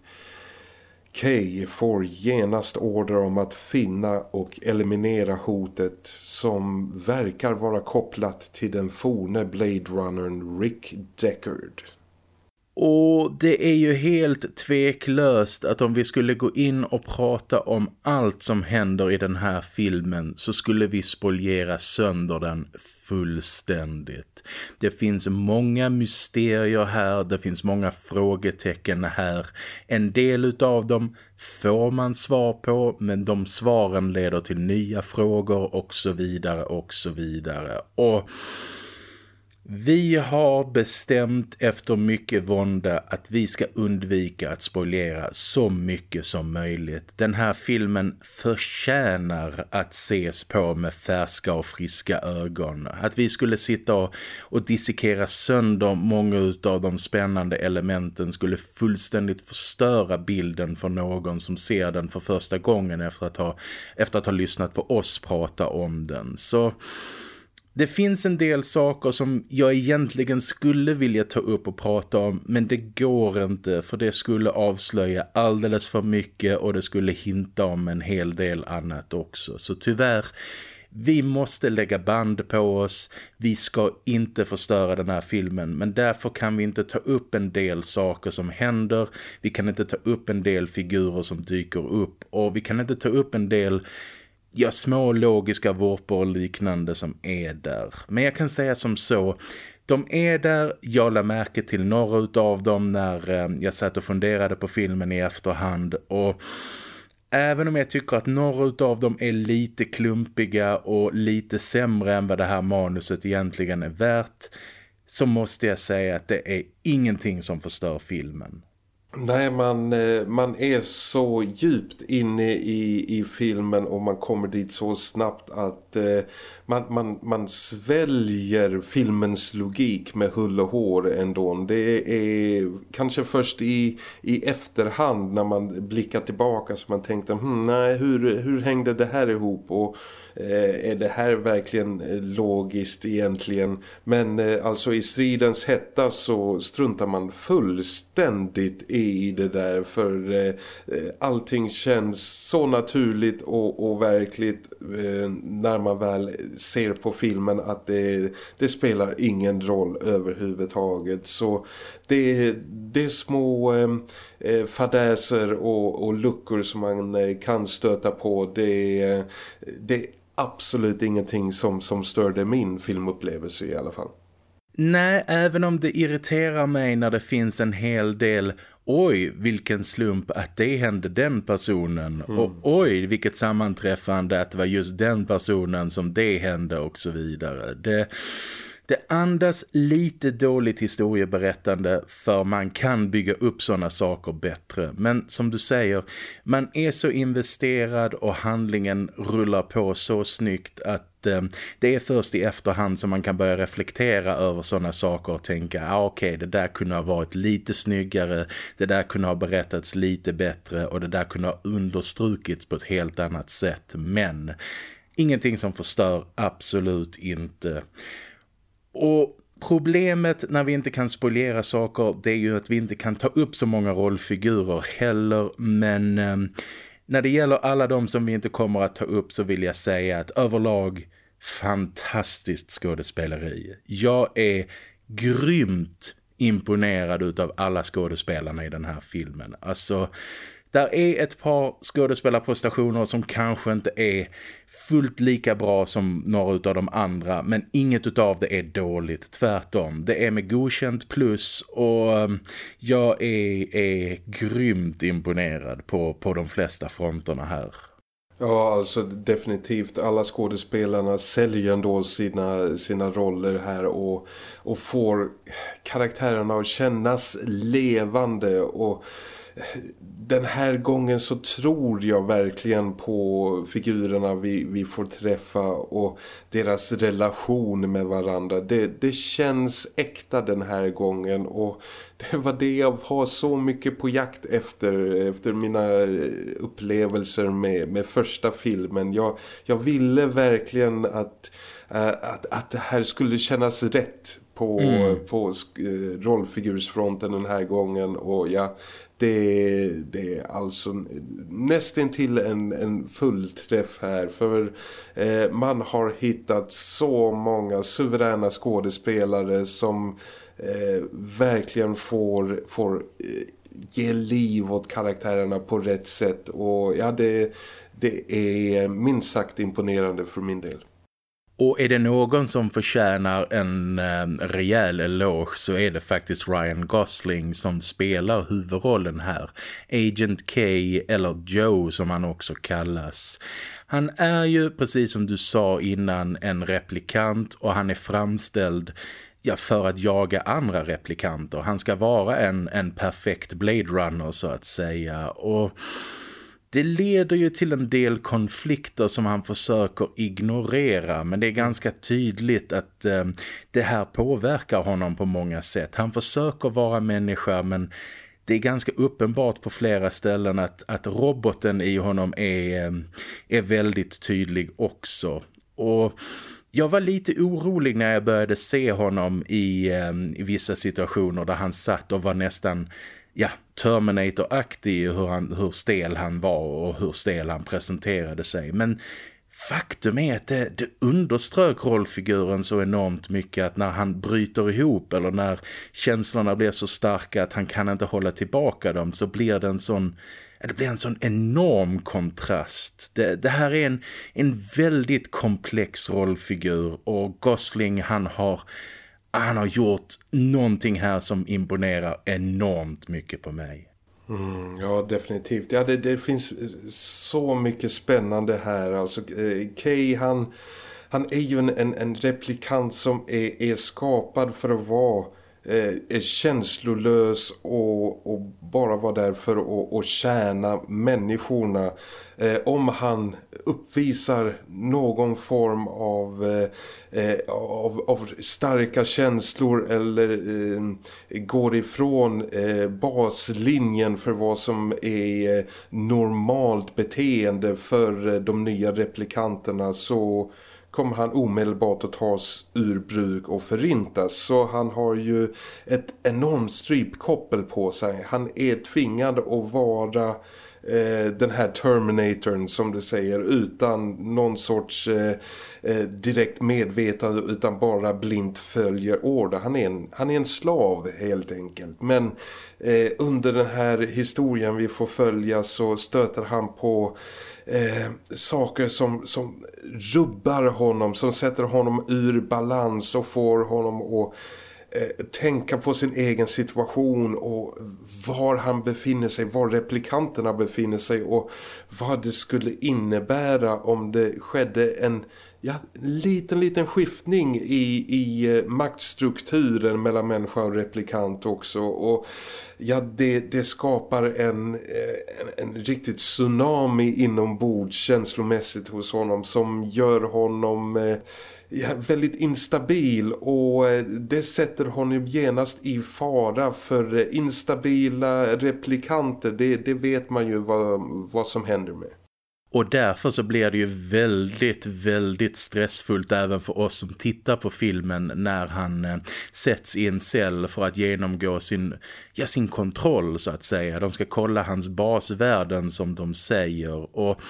Kay får genast order om att finna och eliminera hotet som verkar vara kopplat till den forne Blade Runnern Rick Deckard. Och det är ju helt tveklöst att om vi skulle gå in och prata om allt som händer i den här filmen så skulle vi spoliera sönder den fullständigt. Det finns många mysterier här, det finns många frågetecken här. En del av dem får man svar på men de svaren leder till nya frågor och så vidare och så vidare. Och vi har bestämt efter mycket vånda att vi ska undvika att spoilera så mycket som möjligt. Den här filmen förtjänar att ses på med färska och friska ögon. Att vi skulle sitta och, och dissekera sönder många av de spännande elementen skulle fullständigt förstöra bilden för någon som ser den för första gången efter att ha, efter att ha lyssnat på oss prata om den. Så... Det finns en del saker som jag egentligen skulle vilja ta upp och prata om men det går inte för det skulle avslöja alldeles för mycket och det skulle hinta om en hel del annat också. Så tyvärr vi måste lägga band på oss, vi ska inte förstöra den här filmen men därför kan vi inte ta upp en del saker som händer, vi kan inte ta upp en del figurer som dyker upp och vi kan inte ta upp en del ja, små logiska vårpor och liknande som är där. Men jag kan säga som så, de är där, jag lade märke till några av dem när eh, jag satt och funderade på filmen i efterhand och även om jag tycker att några av dem är lite klumpiga och lite sämre än vad det här manuset egentligen är värt så måste jag säga att det är ingenting som förstör filmen. Nej, man, eh, man är så djupt inne i, i filmen och man kommer dit så snabbt att eh, man, man, man sväljer filmens logik med hull och hår ändå. Det är kanske först i, i efterhand när man blickar tillbaka som man tänkte, hm, nej, hur, hur hängde det här ihop och Eh, är det här verkligen eh, logiskt egentligen? Men eh, alltså i stridens hetta så struntar man fullständigt i det där för eh, eh, allting känns så naturligt och, och verkligt när man väl ser på filmen att det, det spelar ingen roll överhuvudtaget. Så det, det är små ehm, eh, fadäser och, och luckor som man eh, kan stöta på. Det, det absolut ingenting som, som störde min filmupplevelse i alla fall. Nej, även om det irriterar mig när det finns en hel del oj, vilken slump att det hände den personen. Mm. Och oj, vilket sammanträffande att det var just den personen som det hände och så vidare. Det, det andas lite dåligt historieberättande för man kan bygga upp sådana saker bättre. Men som du säger, man är så investerad och handlingen rullar på så snyggt att Eh, det är först i efterhand som man kan börja reflektera över sådana saker och tänka, ah, okej okay, det där kunde ha varit lite snyggare, det där kunde ha berättats lite bättre och det där kunde ha understrukits på ett helt annat sätt. Men ingenting som förstör, absolut inte. Och problemet när vi inte kan spoilera saker det är ju att vi inte kan ta upp så många rollfigurer heller. Men eh, när det gäller alla de som vi inte kommer att ta upp så vill jag säga att överlag fantastiskt skådespeleri. Jag är grymt imponerad av alla skådespelarna i den här filmen. Alltså där är ett par skådespelarprestationer som kanske inte är fullt lika bra som några av de andra men inget av det är dåligt, tvärtom. Det är med godkänt plus och ehm, jag är, är grymt imponerad på, på de flesta fronterna här. Ja, alltså definitivt. Alla skådespelarna säljer ändå sina, sina roller här och, och får karaktärerna att kännas levande och den här gången så tror jag verkligen på figurerna vi, vi får träffa och deras relation med varandra. Det, det känns äkta den här gången och det var det jag var så mycket på jakt efter efter mina upplevelser med, med första filmen. Jag, jag ville verkligen att, äh, att, att det här skulle kännas rätt på, mm. på eh, rollfigursfronten den här gången och ja, det, det är alltså nästan till en, en fullträff här för eh, man har hittat så många suveräna skådespelare som eh, verkligen får, får eh, ge liv åt karaktärerna på rätt sätt och ja det, det är minst sagt imponerande för min del. Och är det någon som förtjänar en eh, rejäl eloge så är det faktiskt Ryan Gosling som spelar huvudrollen här. Agent K eller Joe som han också kallas. Han är ju precis som du sa innan en replikant och han är framställd ja, för att jaga andra replikanter. Han ska vara en, en perfekt Blade Runner så att säga och det leder ju till en del konflikter som han försöker ignorera men det är ganska tydligt att eh, det här påverkar honom på många sätt. Han försöker vara människa men det är ganska uppenbart på flera ställen att, att roboten i honom är, eh, är väldigt tydlig också. Och jag var lite orolig när jag började se honom i, eh, i vissa situationer där han satt och var nästan ja, Terminator-aktig hur, hur stel han var och hur stel han presenterade sig. Men faktum är att det, det underströk rollfiguren så enormt mycket att när han bryter ihop eller när känslorna blir så starka att han kan inte hålla tillbaka dem så blir det en sån det blir en sån enorm kontrast. Det, det, här är en, en väldigt komplex rollfigur och Gosling han har, han har gjort någonting här som imponerar enormt mycket på mig. Mm, ja, definitivt. Ja, det, det, finns så mycket spännande här. Alltså, eh, Kay han, han är ju en, en, en replikant som är, är skapad för att vara Eh, är känslolös och, och, bara var där för att, och tjäna människorna. Eh, om han uppvisar någon form av, eh, eh, av, av, starka känslor eller eh, går ifrån eh, baslinjen för vad som är eh, normalt beteende för de nya replikanterna så kommer han omedelbart att tas ur bruk och förintas. Så han har ju ett enormt strypkoppel på sig. Han är tvingad att vara eh, den här Terminatorn som du säger utan någon sorts eh, eh, direkt medvetande utan bara blint följer order. Han är en, han är en slav helt enkelt. Men eh, under den här historien vi får följa så stöter han på eh, saker som, som rubbar honom, som sätter honom ur balans och får honom att eh, tänka på sin egen situation och var han befinner sig, var replikanterna befinner sig och vad det skulle innebära om det skedde en ja, liten liten skiftning i, i eh, maktstrukturen mellan människa och replikant också och ja, det, det skapar en, eh, en, en riktigt tsunami inombords känslomässigt hos honom som gör honom eh, ja, väldigt instabil och eh, det sätter honom genast i fara för instabila replikanter. Det, det vet man ju vad, vad som händer med. Och därför så blir det ju väldigt, väldigt stressfullt även för oss som tittar på filmen när han eh, sätts i en cell för att genomgå sin, ja, sin kontroll så att säga. De ska kolla hans basvärden som de säger och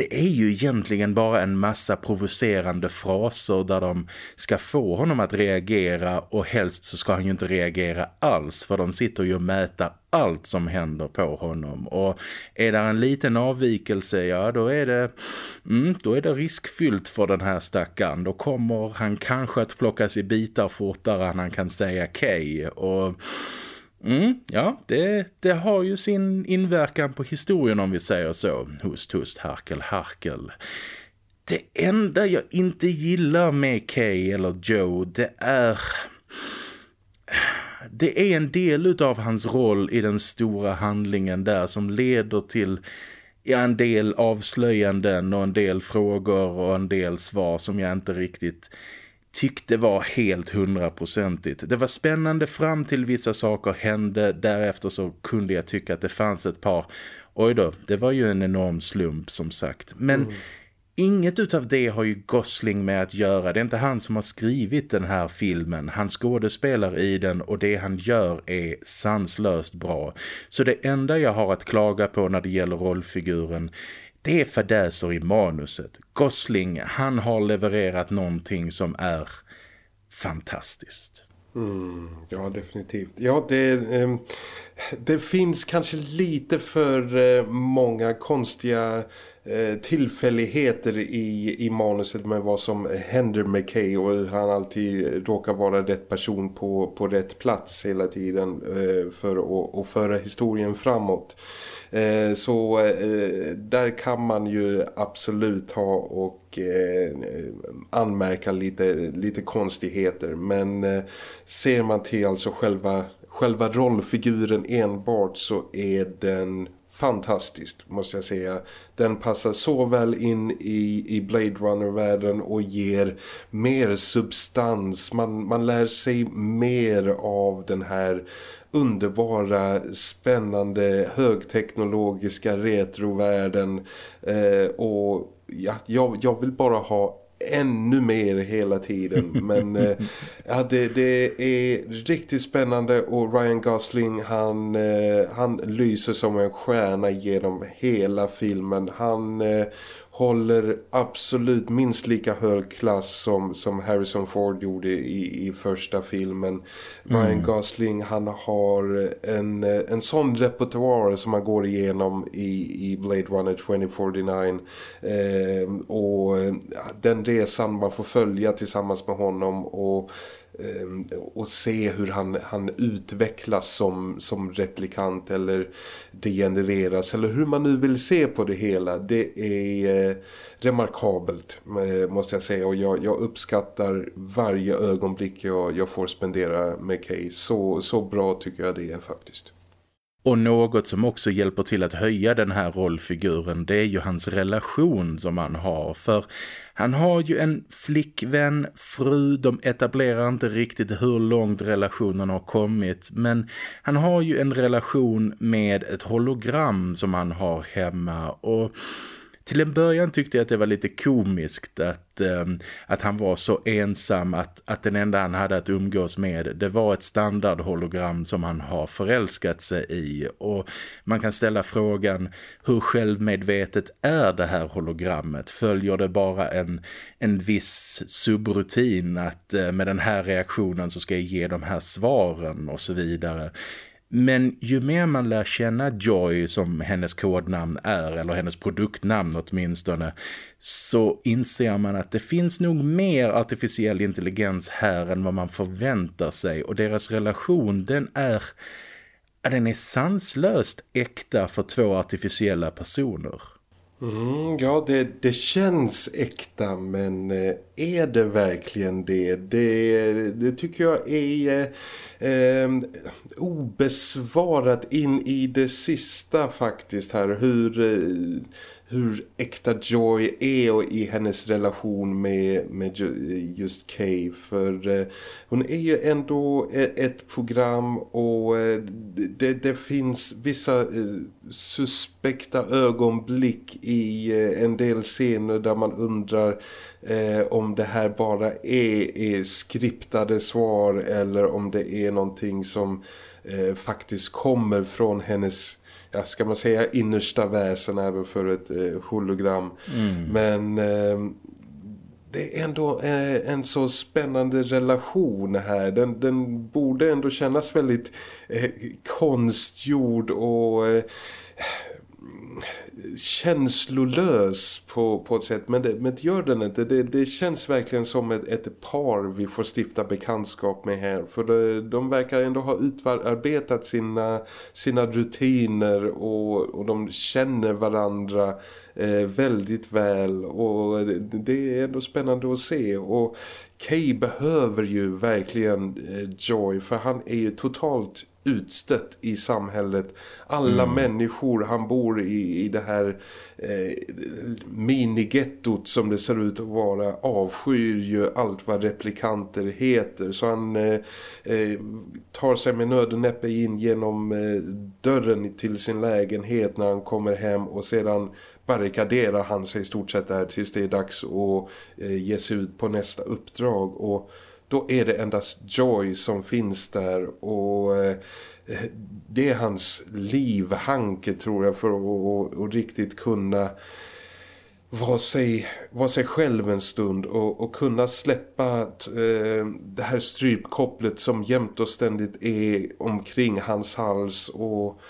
det är ju egentligen bara en massa provocerande fraser där de ska få honom att reagera och helst så ska han ju inte reagera alls för de sitter ju och mäter allt som händer på honom och är det en liten avvikelse, ja då är det mm, då är det riskfyllt för den här stackaren. Då kommer han kanske att plockas i bitar fortare än han kan säga okej och Mm, ja, det, det har ju sin inverkan på historien om vi säger så. Hust, hust, harkel, harkel. Det enda jag inte gillar med Kay eller Joe, det är... Det är en del av hans roll i den stora handlingen där som leder till ja, en del avslöjanden och en del frågor och en del svar som jag inte riktigt tyckte var helt hundraprocentigt. Det var spännande fram till vissa saker hände. Därefter så kunde jag tycka att det fanns ett par... Oj då, det var ju en enorm slump som sagt. Men mm. inget utav det har ju Gosling med att göra. Det är inte han som har skrivit den här filmen. Han skådespelar i den och det han gör är sanslöst bra. Så det enda jag har att klaga på när det gäller rollfiguren det är fadäser i manuset. Gosling, han har levererat någonting som är fantastiskt. Mm, ja, definitivt. Ja, det, eh, det finns kanske lite för eh, många konstiga eh, tillfälligheter i, i manuset med vad som händer med Kay och hur han alltid råkar vara rätt person på, på rätt plats hela tiden eh, för att föra historien framåt. Eh, så eh, där kan man ju absolut ha och eh, anmärka lite, lite konstigheter. Men ser man till alltså själva, själva rollfiguren enbart så är den fantastiskt måste jag säga. Den passar så väl in i, i Blade Runner-världen och ger mer substans. Man, man lär sig mer av den här underbara, spännande, högteknologiska retrovärlden. Eh, och ja, jag, jag vill bara ha ännu mer hela tiden. Men eh, ja, det, det, är riktigt spännande och Ryan Gosling han, eh, han lyser som en stjärna genom hela filmen. Han eh, håller absolut minst lika hög klass som, som Harrison Ford gjorde i, i första filmen. Ryan mm. Gosling han har en, en sån repertoar som man går igenom i, i Blade Runner 2049 eh, och den resan man får följa tillsammans med honom och Ehm, och se hur han, han utvecklas som, som replikant eller degenereras eller hur man nu vill se på det hela. Det är eh, remarkabelt eh, måste jag säga. Och jag, jag uppskattar varje ögonblick jag, jag får spendera med Kay. Så, så bra tycker jag det är faktiskt. Och något som också hjälper till att höja den här rollfiguren det är ju hans relation som han har. För han har ju en flickvän, fru, de etablerar inte riktigt hur långt relationen har kommit. Men han har ju en relation med ett hologram som han har hemma och till en början tyckte jag att det var lite komiskt att, eh, att han var så ensam att, att den enda han hade att umgås med det var ett standardhologram som han har förälskat sig i och man kan ställa frågan hur självmedvetet är det här hologrammet? Följer det bara en, en viss subrutin att eh, med den här reaktionen så ska jag ge de här svaren och så vidare? Men ju mer man lär känna Joy som hennes kodnamn är, eller hennes produktnamn åtminstone, så inser man att det finns nog mer artificiell intelligens här än vad man förväntar sig. Och deras relation, den är, den är sanslöst äkta för två artificiella personer. Mm, ja, det, det känns äkta men eh, är det verkligen det? Det, det tycker jag är eh, eh obesvarat in i det sista faktiskt här. Hur, eh, hur äkta Joy är och i hennes relation med, med just Kay. För eh, hon är ju ändå eh, ett program och eh, det, det finns vissa eh, suspekta ögonblick i eh, en del scener där man undrar eh, om det här bara är, är skriptade svar eller om det är någonting som faktiskt kommer från hennes ja, ska man säga innersta väsen även för ett eh, hologram. Mm. Men eh, det är ändå eh, en så spännande relation här. Den, den borde ändå kännas väldigt eh, konstgjord och eh, känslolös på, på ett sätt men det, men det gör den inte. Det, det känns verkligen som ett, ett par vi får stifta bekantskap med här. För det, de verkar ändå ha utarbetat sina, sina rutiner och, och de känner varandra eh, väldigt väl. Och det, det är ändå spännande att se. Och Kay behöver ju verkligen eh, Joy för han är ju totalt utstött i samhället. Alla mm. människor han bor i, i det här eh, minigettot som det ser ut att vara avskyr ju allt vad replikanter heter. Så han eh, eh, tar sig med nöd och näppe in genom eh, dörren till sin lägenhet när han kommer hem och sedan barrikaderar han sig i stort sett där tills det är dags att eh, ge sig ut på nästa uppdrag och då är det endast Joy som finns där och eh, det är hans livhanke tror jag för att, och, och riktigt kunna vara sig, vara sig själv en stund och, och kunna släppa eh, det här strypkopplet som jämt och ständigt är omkring hans hals och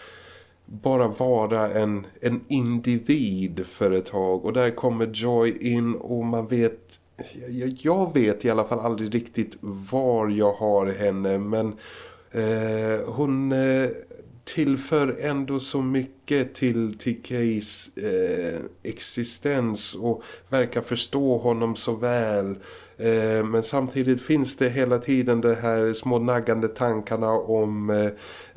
bara vara en, en individ för ett tag. Och där kommer Joy in och man vet jag vet i alla fall aldrig riktigt var jag har henne men eh, hon eh, tillför ändå så mycket till TKs eh, existens och verkar förstå honom så väl. Eh, Eh, men samtidigt finns det hela tiden de här små naggande tankarna om eh,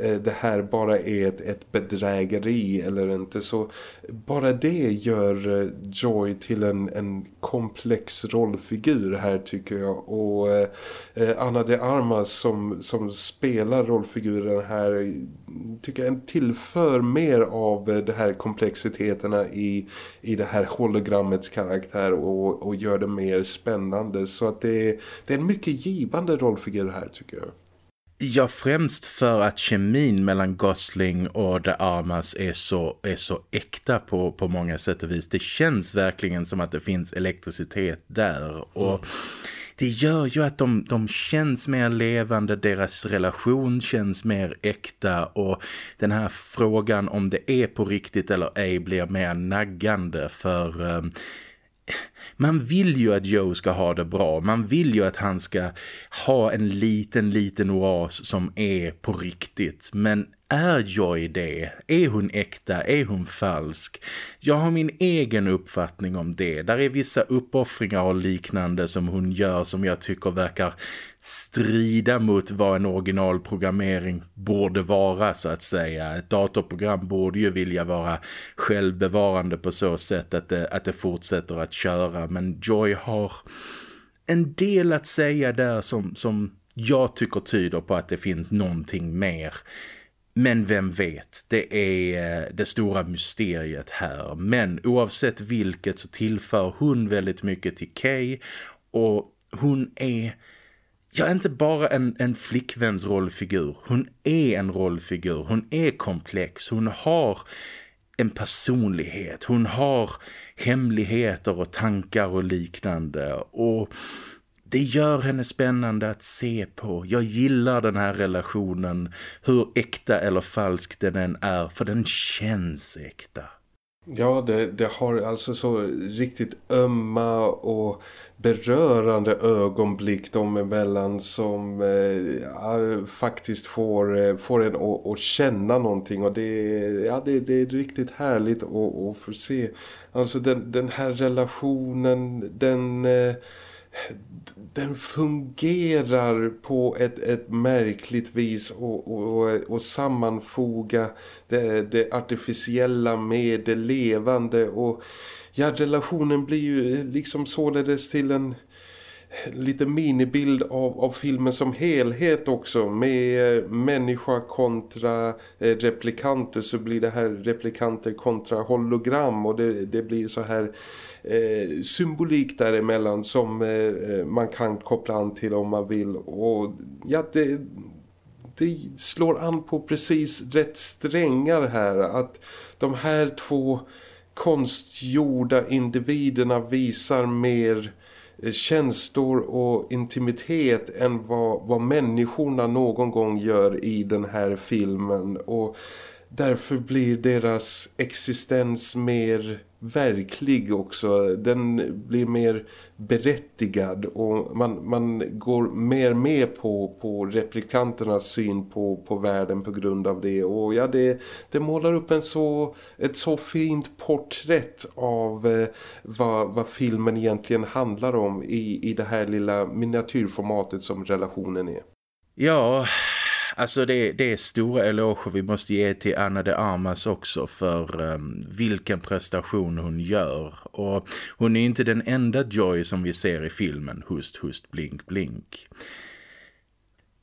eh, det här bara är ett, ett bedrägeri eller inte. Så bara det gör Joy till en, en komplex rollfigur här tycker jag. Och Anna de Armas som, som spelar rollfiguren här tycker jag tillför mer av de här komplexiteterna i, i det här hologrammets karaktär och, och gör det mer spännande så att det är, det är en mycket givande rollfigur här tycker jag. Ja, främst för att kemin mellan Gosling och De Armas är så, är så äkta på, på många sätt och vis. Det känns verkligen som att det finns elektricitet där och... Mm det gör ju att de, de känns mer levande, deras relation känns mer äkta och den här frågan om det är på riktigt eller ej blir mer naggande för... Eh, man vill ju att Joe ska ha det bra. Man vill ju att han ska ha en liten, liten oas som är på riktigt. Men är Joy det? Är hon äkta? Är hon falsk? Jag har min egen uppfattning om det. Där är vissa uppoffringar och liknande som hon gör som jag tycker verkar strida mot vad en originalprogrammering borde vara så att säga. Ett datorprogram borde ju vilja vara självbevarande på så sätt att det, att det fortsätter att köra. Men Joy har en del att säga där som, som jag tycker tyder på att det finns någonting mer. Men vem vet, det är eh, det stora mysteriet här. Men oavsett vilket så tillför hon väldigt mycket till Kay och hon är ja, inte bara en, en flickväns rollfigur. Hon är en rollfigur. Hon är komplex. Hon har en personlighet. Hon har hemligheter och tankar och liknande. Och det gör henne spännande att se på. Jag gillar den här relationen. Hur äkta eller falsk den än är. För den känns äkta. Ja, det, det har alltså så riktigt ömma och berörande ögonblick de emellan som eh, faktiskt får, eh, får en att, att känna någonting och det, ja, det, det är riktigt härligt att, att få se. Alltså den, den här relationen, den... Eh, den fungerar på ett, ett märkligt vis och, och, och sammanfoga det, det artificiella med det levande. Och ja, relationen blir ju liksom således till en lite minibild av, av filmen som helhet också. Med eh, människa kontra eh, replikanter så blir det här replikanter kontra hologram. Och det, det blir så här eh, symbolik däremellan som eh, eh, man kan koppla an till om man vill. Och ja det, det slår an på precis rätt strängar här. Att de här två konstgjorda individerna visar mer eh, känslor och intimitet än vad, vad människorna någon gång gör i den här filmen. Och därför blir deras existens mer verklig också. Den blir mer berättigad och man, man går mer med på, på replikanternas syn på, på världen på grund av det. Och ja, det, det målar upp en så, ett så fint porträtt av eh, vad, vad filmen egentligen handlar om i, i det här lilla miniatyrformatet som relationen är. Ja, Alltså det, det är stora eloger vi måste ge till Anna de Armas också för um, vilken prestation hon gör. Och hon är inte den enda Joy som vi ser i filmen, hust, hust, blink, blink.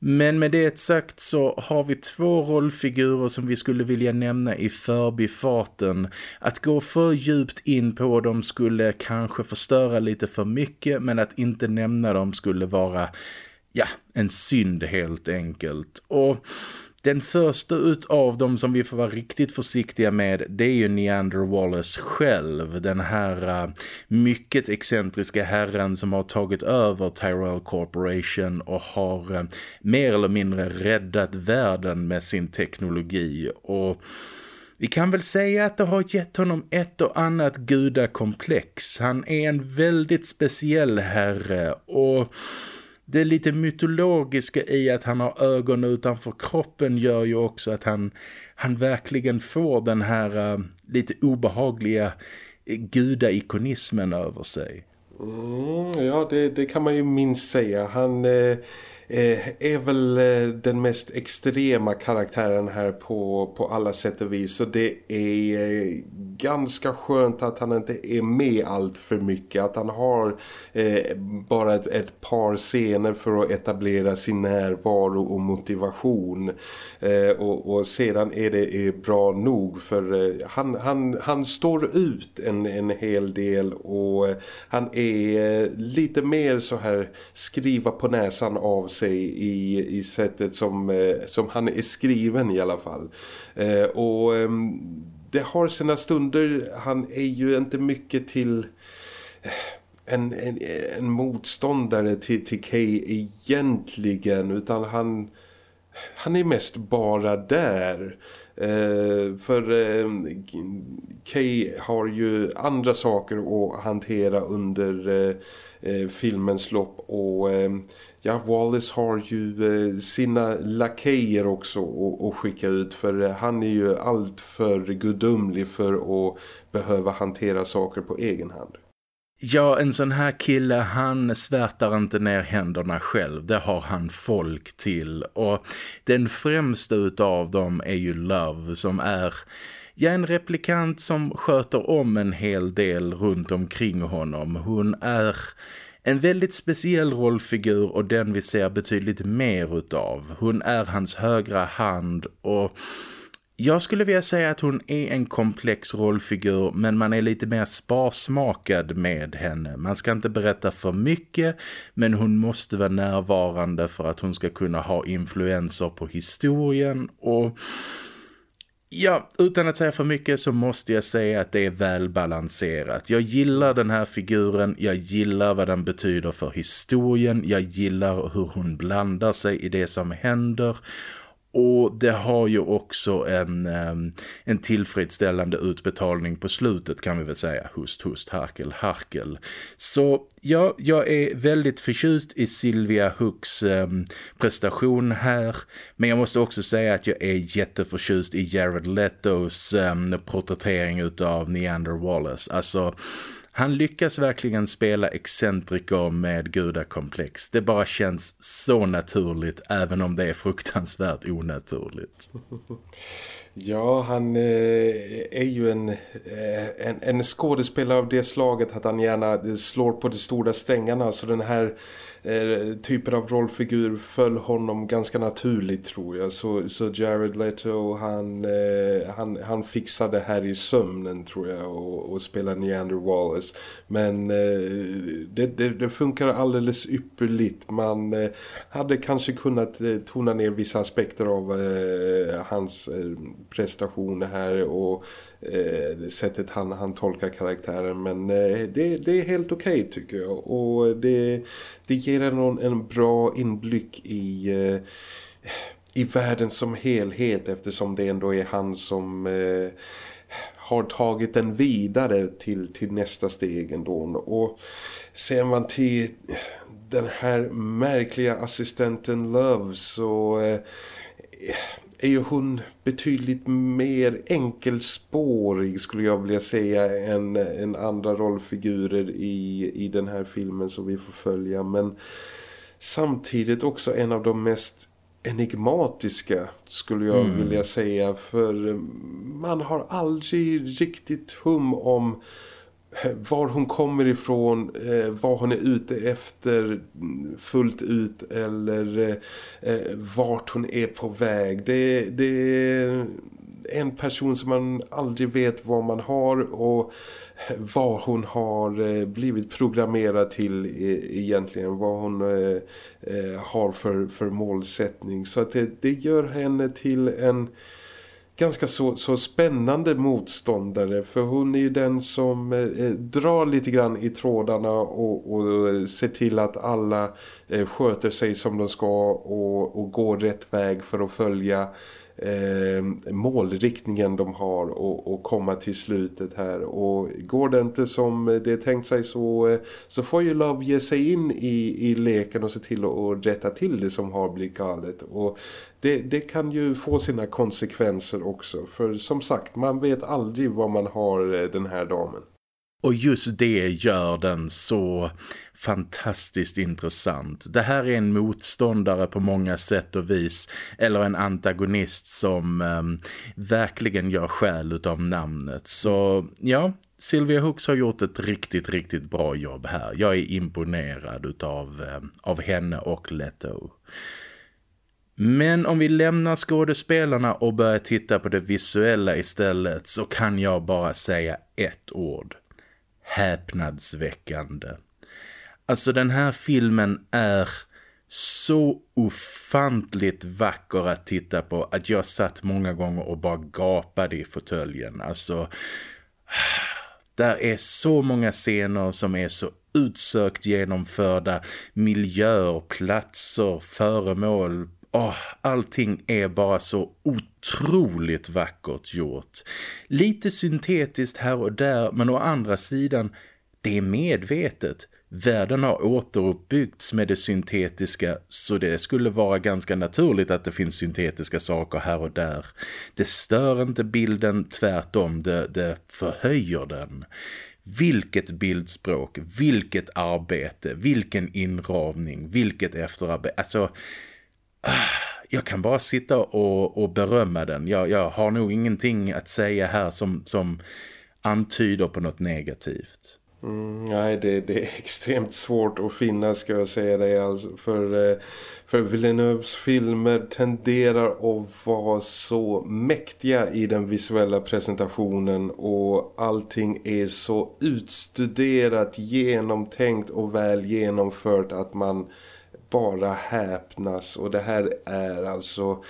Men med det sagt så har vi två rollfigurer som vi skulle vilja nämna i förbifarten. Att gå för djupt in på dem skulle kanske förstöra lite för mycket men att inte nämna dem skulle vara ja, en synd helt enkelt. Och den första utav dem som vi får vara riktigt försiktiga med det är ju Neander Wallace själv. Den här uh, mycket excentriska herren som har tagit över Tyrell Corporation och har uh, mer eller mindre räddat världen med sin teknologi. Och vi kan väl säga att det har gett honom ett och annat gudakomplex. Han är en väldigt speciell herre och det lite mytologiska i att han har ögon utanför kroppen gör ju också att han, han verkligen får den här uh, lite obehagliga eh, gudaikonismen över sig. Mm, ja, det, det, kan man ju minst säga. Han... Uh Eh, är väl eh, den mest extrema karaktären här på, på alla sätt och vis. Så det är eh, ganska skönt att han inte är med allt för mycket. Att han har eh, bara ett, ett, par scener för att etablera sin närvaro och motivation. Eh, och, och, sedan är det är bra nog för eh, han, han, han står ut en, en hel del och han är lite mer så här skriva på näsan av sig sig i, i sättet som, eh, som han är skriven i alla fall. Eh, och ehm, det har sina stunder, han är ju inte mycket till eh, en, en, en motståndare till, till Kay egentligen utan han, han är mest bara där. Eh, för eh, Kay har ju andra saker att hantera under eh, eh filmens lopp och eh, ja, Wallace har ju eh, sina lakejer också att skicka ut för eh, han är ju allt för gudomlig för att behöva hantera saker på egen hand. Ja, en sån här kille, han svärtar inte ner händerna själv. Det har han folk till. Och den främsta utav dem är ju Love som är... Ja, en replikant som sköter om en hel del runt omkring honom. Hon är en väldigt speciell rollfigur och den vi ser betydligt mer utav. Hon är hans högra hand och jag skulle vilja säga att hon är en komplex rollfigur men man är lite mer sparsmakad med henne. Man ska inte berätta för mycket men hon måste vara närvarande för att hon ska kunna ha influenser på historien och... Ja, utan att säga för mycket så måste jag säga att det är välbalanserat. Jag gillar den här figuren, jag gillar vad den betyder för historien, jag gillar hur hon blandar sig i det som händer och det har ju också en, ehm, en tillfredsställande utbetalning på slutet kan vi väl säga. Hust, hust, harkel, harkel. Så ja, jag är väldigt förtjust i Silvia Hooks eh, prestation här. Men jag måste också säga att jag är jätteförtjust i Jared Letos eh, porträttering av Neander Wallace. Alltså han lyckas verkligen spela excentriker med gudakomplex. Det bara känns så naturligt även om det är fruktansvärt onaturligt. Ja, han eh, är ju en, eh, en, en skådespelare av det slaget att han gärna slår på de stora strängarna. Så den här eh, av rollfigur föll honom ganska naturligt tror jag. Så, så Jared Leto han, eh, han, han fixade här i sömnen tror jag och, och spelade Neander Wallace. Men eh, det, det, det, funkar alldeles ypperligt. Man eh, hade kanske kunnat eh, tona ner vissa aspekter av eh, hans eh, prestationer här och eh, sättet han, han tolkar karaktären men eh, det, det är helt okej okay, tycker jag och det, det ger en, en bra inblick i eh, i världen som helhet eftersom det ändå är han som eh, har tagit den vidare till, till nästa steg ändå. Och ser man till den här märkliga assistenten Love så eh, är ju hon betydligt mer enkelspårig skulle jag vilja säga än, än andra rollfigurer i, i den här filmen som vi får följa. Men samtidigt också en av de mest enigmatiska skulle jag mm. vilja säga. För man har aldrig riktigt hum om var hon kommer ifrån, eh, vad hon är ute efter fullt ut eller eh, eh, vart hon är på väg. Det, det är en person som man aldrig vet vad man har och vad hon har eh, blivit programmerad till e, egentligen, vad hon eh, eh, har för, för målsättning. Så att det, det gör henne till en ganska så, så spännande motståndare för hon är ju den som eh, eh drar lite grann i trådarna och, och eh, ser till att alla eh, sköter sig som de ska och, och går rätt väg för att följa eh, målriktningen de har och, och, komma till slutet här. Och går det inte som det är tänkt sig så, eh, så får ju Love ge sig in i, i leken och se till att rätta till det som har blivit galet. Och det, det kan ju få sina konsekvenser också. För som sagt man vet aldrig vad man har eh, den här damen. Och just det gör den så fantastiskt intressant. Det här är en motståndare på många sätt och vis. Eller en antagonist som eh, verkligen gör skäl av namnet. Så ja, Sylvia Hooks har gjort ett riktigt, riktigt bra jobb här. Jag är imponerad utav, eh, av henne och Leto. Men om vi lämnar skådespelarna och börjar titta på det visuella istället så kan jag bara säga ett ord häpnadsväckande. Alltså den här filmen är så ofantligt vacker att titta på att jag satt många gånger och bara gapade i fåtöljen. Alltså, där är så många scener som är så utsökt genomförda. Miljöer, platser, föremål. Oh, allting är bara så otroligt vackert gjort. Lite syntetiskt här och där men å andra sidan, det är medvetet. Världen har återuppbyggts med det syntetiska så det skulle vara ganska naturligt att det finns syntetiska saker här och där. Det stör inte bilden, tvärtom, det, det förhöjer den. Vilket bildspråk, vilket arbete, vilken inramning, vilket efterarbete. Alltså, jag kan bara sitta och, och berömma den. Jag, jag har nog ingenting att säga här som, som antyder på något negativt. Mm, nej, det, det, är extremt svårt att finna ska jag säga det. Alltså, för, eh, för Villeneuves filmer tenderar att vara så mäktiga i den visuella presentationen och allting är så utstuderat, genomtänkt och väl genomfört att man bara häpnas. Och det här är alltså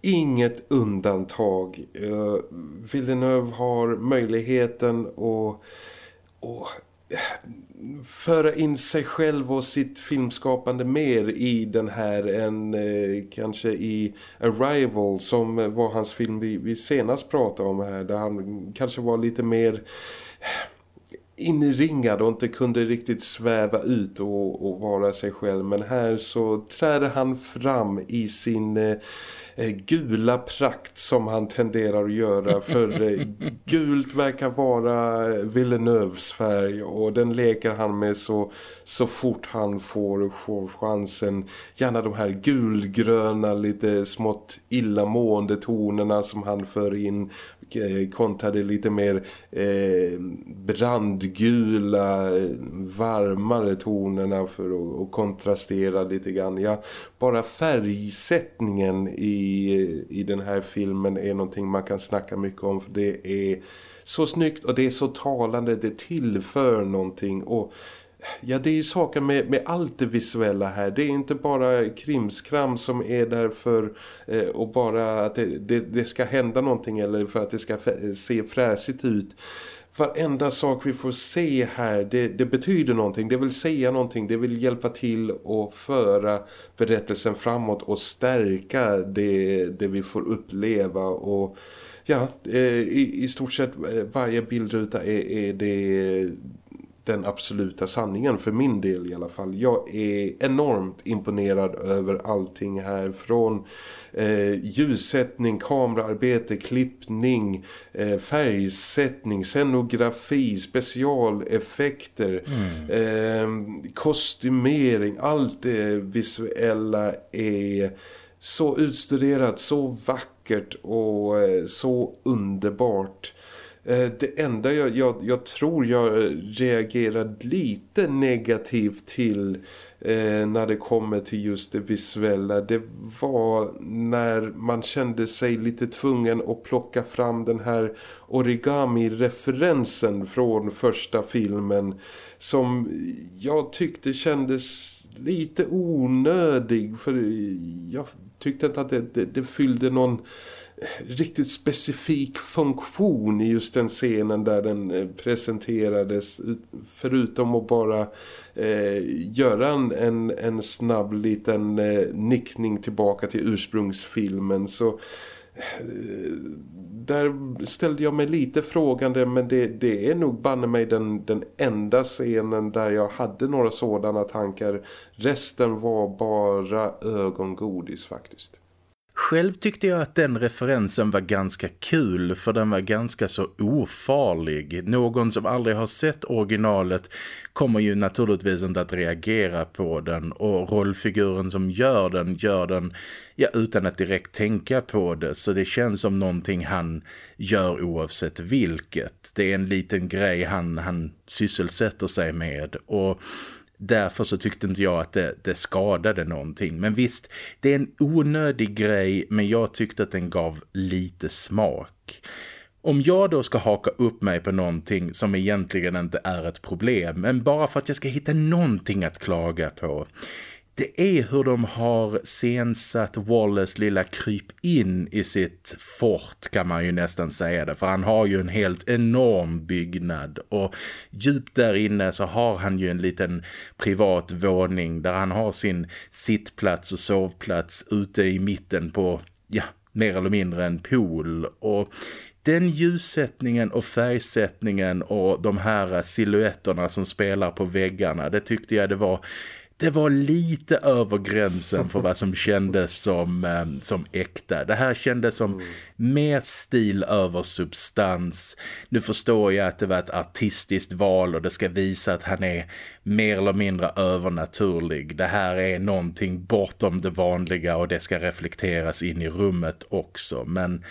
inget undantag. Uh, Villeneuve har möjligheten att och eh, föra in sig själv och sitt filmskapande mer i den här än eh, kanske i Arrival som var hans film vi, vi senast pratade om här där han kanske var lite mer eh, inringad och inte kunde riktigt sväva ut och, och vara sig själv. Men här så träder han fram i sin eh, Eh, gula prakt som han tenderar att göra. För eh, gult verkar vara Villeneuves färg och den leker han med så, så fort han får, får chansen. Gärna de här gulgröna lite smått illamående tonerna som han för in Eh, kontra det lite mer eh, brandgula, varmare tonerna för att, att kontrastera lite grann. Ja, bara färgsättningen i, i den här filmen är någonting man kan snacka mycket om för det är så snyggt och det är så talande, det tillför någonting och Ja, det är ju saker med, med allt det visuella här. Det är inte bara krimskram som är där för eh, och bara att det, det, det, ska hända någonting eller för att det ska se fräsigt ut. Varenda sak vi får se här, det, det betyder någonting. Det vill säga någonting. Det vill hjälpa till att föra berättelsen framåt och stärka det, det vi får uppleva och ja, eh, i, i stort sett eh, varje bildruta är, är det den absoluta sanningen för min del i alla fall. Jag är enormt imponerad över allting här från eh, ljussättning, kameraarbete, klippning, eh, färgsättning, scenografi, specialeffekter, mm. eh, kostymering, allt det visuella är så utstuderat, så vackert och eh, så underbart. Eh, det enda jag, jag, jag, tror jag reagerade lite negativt till eh, när det kommer till just det visuella. Det var när man kände sig lite tvungen att plocka fram den här origami-referensen från första filmen som jag tyckte kändes lite onödig för jag tyckte inte att det, det, det fyllde någon riktigt specifik funktion i just den scenen där den eh, presenterades förutom att bara eh, göra en, en, en snabb liten eh, nickning tillbaka till ursprungsfilmen så eh, där ställde jag mig lite frågande men det, det är nog banne mig den, den enda scenen där jag hade några sådana tankar. Resten var bara ögongodis faktiskt. Själv tyckte jag att den referensen var ganska kul för den var ganska så ofarlig. Någon som aldrig har sett originalet kommer ju naturligtvis inte att reagera på den och rollfiguren som gör den gör den ja, utan att direkt tänka på det så det känns som någonting han gör oavsett vilket. Det är en liten grej han, han sysselsätter sig med och Därför så tyckte inte jag att det, det, skadade någonting. Men visst, det är en onödig grej men jag tyckte att den gav lite smak. Om jag då ska haka upp mig på någonting som egentligen inte är ett problem men bara för att jag ska hitta någonting att klaga på det är hur de har sensatt Wallace lilla kryp in i sitt fort kan man ju nästan säga det. För han har ju en helt enorm byggnad och djupt där inne så har han ju en liten privat våning där han har sin sittplats och sovplats ute i mitten på, ja, mer eller mindre en pool och den ljussättningen och färgsättningen och de här siluetterna som spelar på väggarna, det tyckte jag det var det var lite över gränsen för vad som kändes som, eh, som äkta. Det här kändes som mm. mer stil över substans. Nu förstår jag att det var ett artistiskt val och det ska visa att han är mer eller mindre övernaturlig. Det här är någonting bortom det vanliga och det ska reflekteras in i rummet också. Men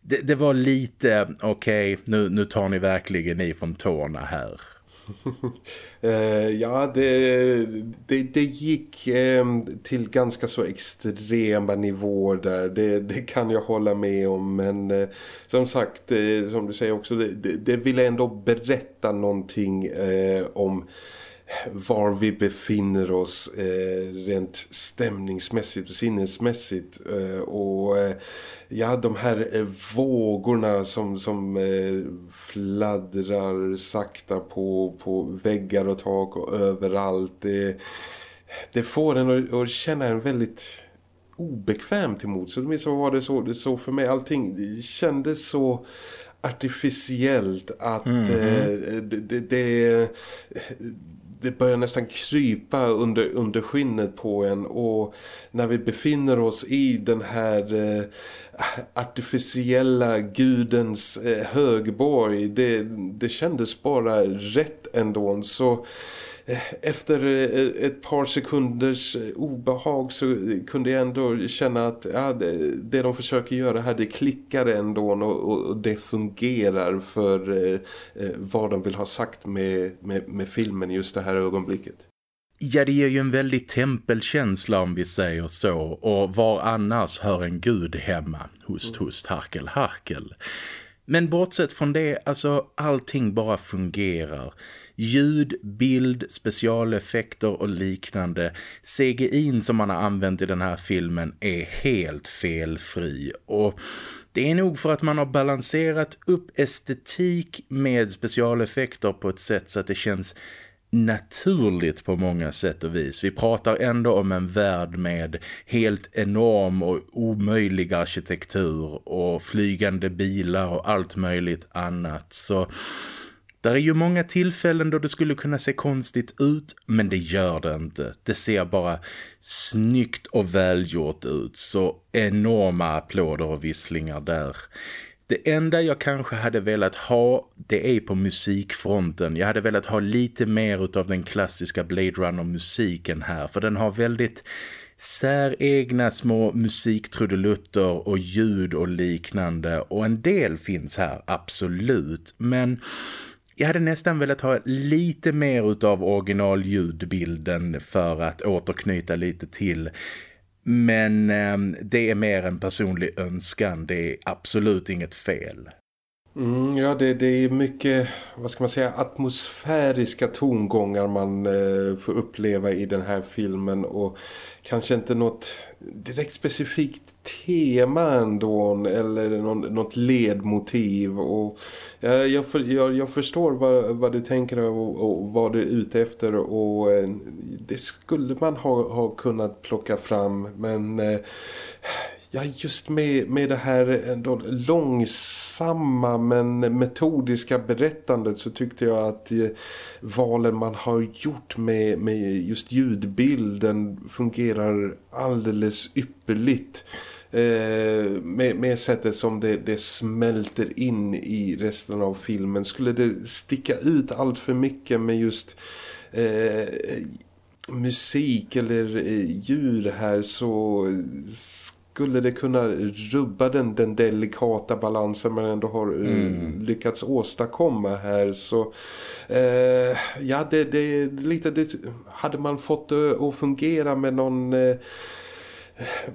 det, det var lite, okej, okay, nu, nu tar ni verkligen i från tårna här. Eh, ja, det, det, det gick ehm, till ganska så extrema nivåer där. Det, det kan jag hålla med om. Men eh, som sagt, eh, som du säger också, det, det, det vill ändå berätta någonting om var vi befinner oss eh, rent stämningsmässigt och sinnesmässigt eh, och eh, ja de här eh, vågorna som, som eh, fladdrar sakta på, på väggar och tak och överallt det, det får en att, känna en väldigt obekväm till mod så åtminstone var det så, det så för mig allting det kändes så artificiellt att mm -hmm. det, det, det det börjar nästan krypa under, under skinnet på en. Och när vi befinner oss i den här eh, artificiella gudens eh, högborg det, det kändes bara rätt ändå. Så efter eh, ett par sekunders eh, obehag så kunde jag ändå känna att ja, det, de försöker göra här det klickar ändå och, och det fungerar för eh, vad de vill ha sagt med, med, med filmen just det här ögonblicket. Ja, det ger ju en väldigt tempelkänsla om vi säger så. Och var annars hör en gud hemma? Hust, hust, harkel, harkel. Men bortsett från det, alltså allting bara fungerar. Ljud, bild, specialeffekter och liknande. CGI som man har använt i den här filmen är helt felfri och det är nog för att man har balanserat upp estetik med specialeffekter på ett sätt så att det känns naturligt på många sätt och vis. Vi pratar ändå om en värld med helt enorm och omöjlig arkitektur och flygande bilar och allt möjligt annat. Så där är ju många tillfällen då det skulle kunna se konstigt ut, men det gör det inte. Det ser bara snyggt och välgjort ut, så enorma applåder och visslingar där. Det enda jag kanske hade velat ha, det är på musikfronten. Jag hade velat ha lite mer av den klassiska Blade Runner-musiken här, för den har väldigt säregna små musiktrudelutter och ljud och liknande. Och en del finns här, absolut. Men jag hade nästan velat ha lite mer av originalljudbilden för att återknyta lite till. Men eh, det är mer en personlig önskan. Det är absolut inget fel. Mm, ja, det, det är mycket, vad ska man säga, atmosfäriska tongångar man eh, får uppleva i den här filmen och kanske inte något direkt specifikt tema ändå eller någon, något ledmotiv? Och jag, jag, jag, jag förstår vad, vad du tänker och, och, vad du är ute efter och eh, det skulle man ha, ha kunnat plocka fram men eh, ja, just med, med det här ändå långsamma men metodiska berättandet så tyckte jag att eh, valen man har gjort med, med just ljudbilden fungerar alldeles ypperligt. Eh, med, med sättet som det, det smälter in i resten av filmen. Skulle det sticka ut allt för mycket med just eh, musik eller eh, djur här så skulle det kunna rubba den, den delikata balansen man ändå har eh, mm. lyckats åstadkomma här så eh, ja det, det lite det, hade man fått det att fungera med någon eh,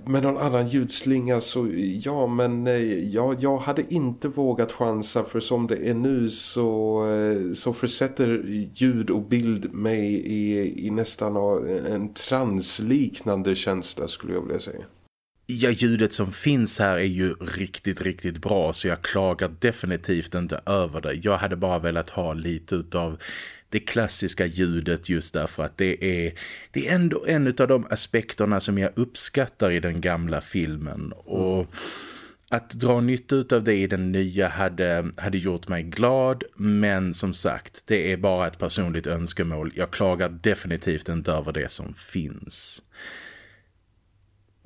med någon annan ljudslinga så ja men ja, jag hade inte vågat chansa för som det är nu så, så försätter ljud och bild mig i, i nästan en transliknande känsla skulle jag vilja säga. Ja, ljudet som finns här är ju riktigt, riktigt bra så jag klagar definitivt inte över det. Jag hade bara velat ha lite av det klassiska ljudet just därför att det är, det är ändå en av de aspekterna som jag uppskattar i den gamla filmen och att dra nytta av det i den nya hade, hade gjort mig glad men som sagt, det är bara ett personligt önskemål. Jag klagar definitivt inte över det som finns.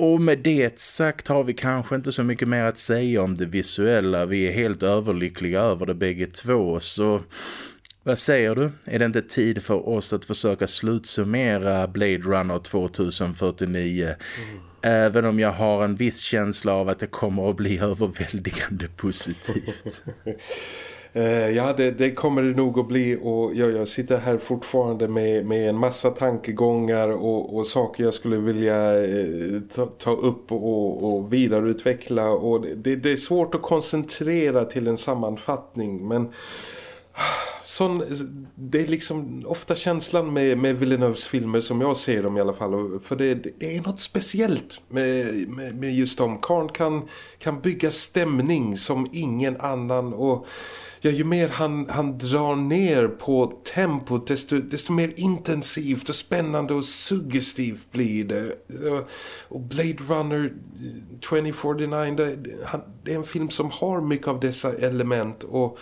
Och med det sagt har vi kanske inte så mycket mer att säga om det visuella. Vi är helt överlyckliga över det bägge två så vad säger du? Är det inte tid för oss att försöka slutsummera Blade Runner 2049? Mm. Även om jag har en viss känsla av att det kommer att bli överväldigande positivt. Eh, ja, det, det, kommer det nog att bli och jag, jag sitter här fortfarande med, med en massa tankegångar och, och saker jag skulle vilja eh, ta, ta, upp och, och vidareutveckla och det, det, är svårt att koncentrera till en sammanfattning men sån, det är liksom ofta känslan med, med Villeneuves filmer som jag ser dem i alla fall. För det, det är något speciellt med, med, med just dem. Karn kan, kan bygga stämning som ingen annan och ja, ju mer han, han drar ner på tempot desto, desto mer intensivt och spännande och suggestivt blir det. Och Blade Runner 2049 det, det är en film som har mycket av dessa element och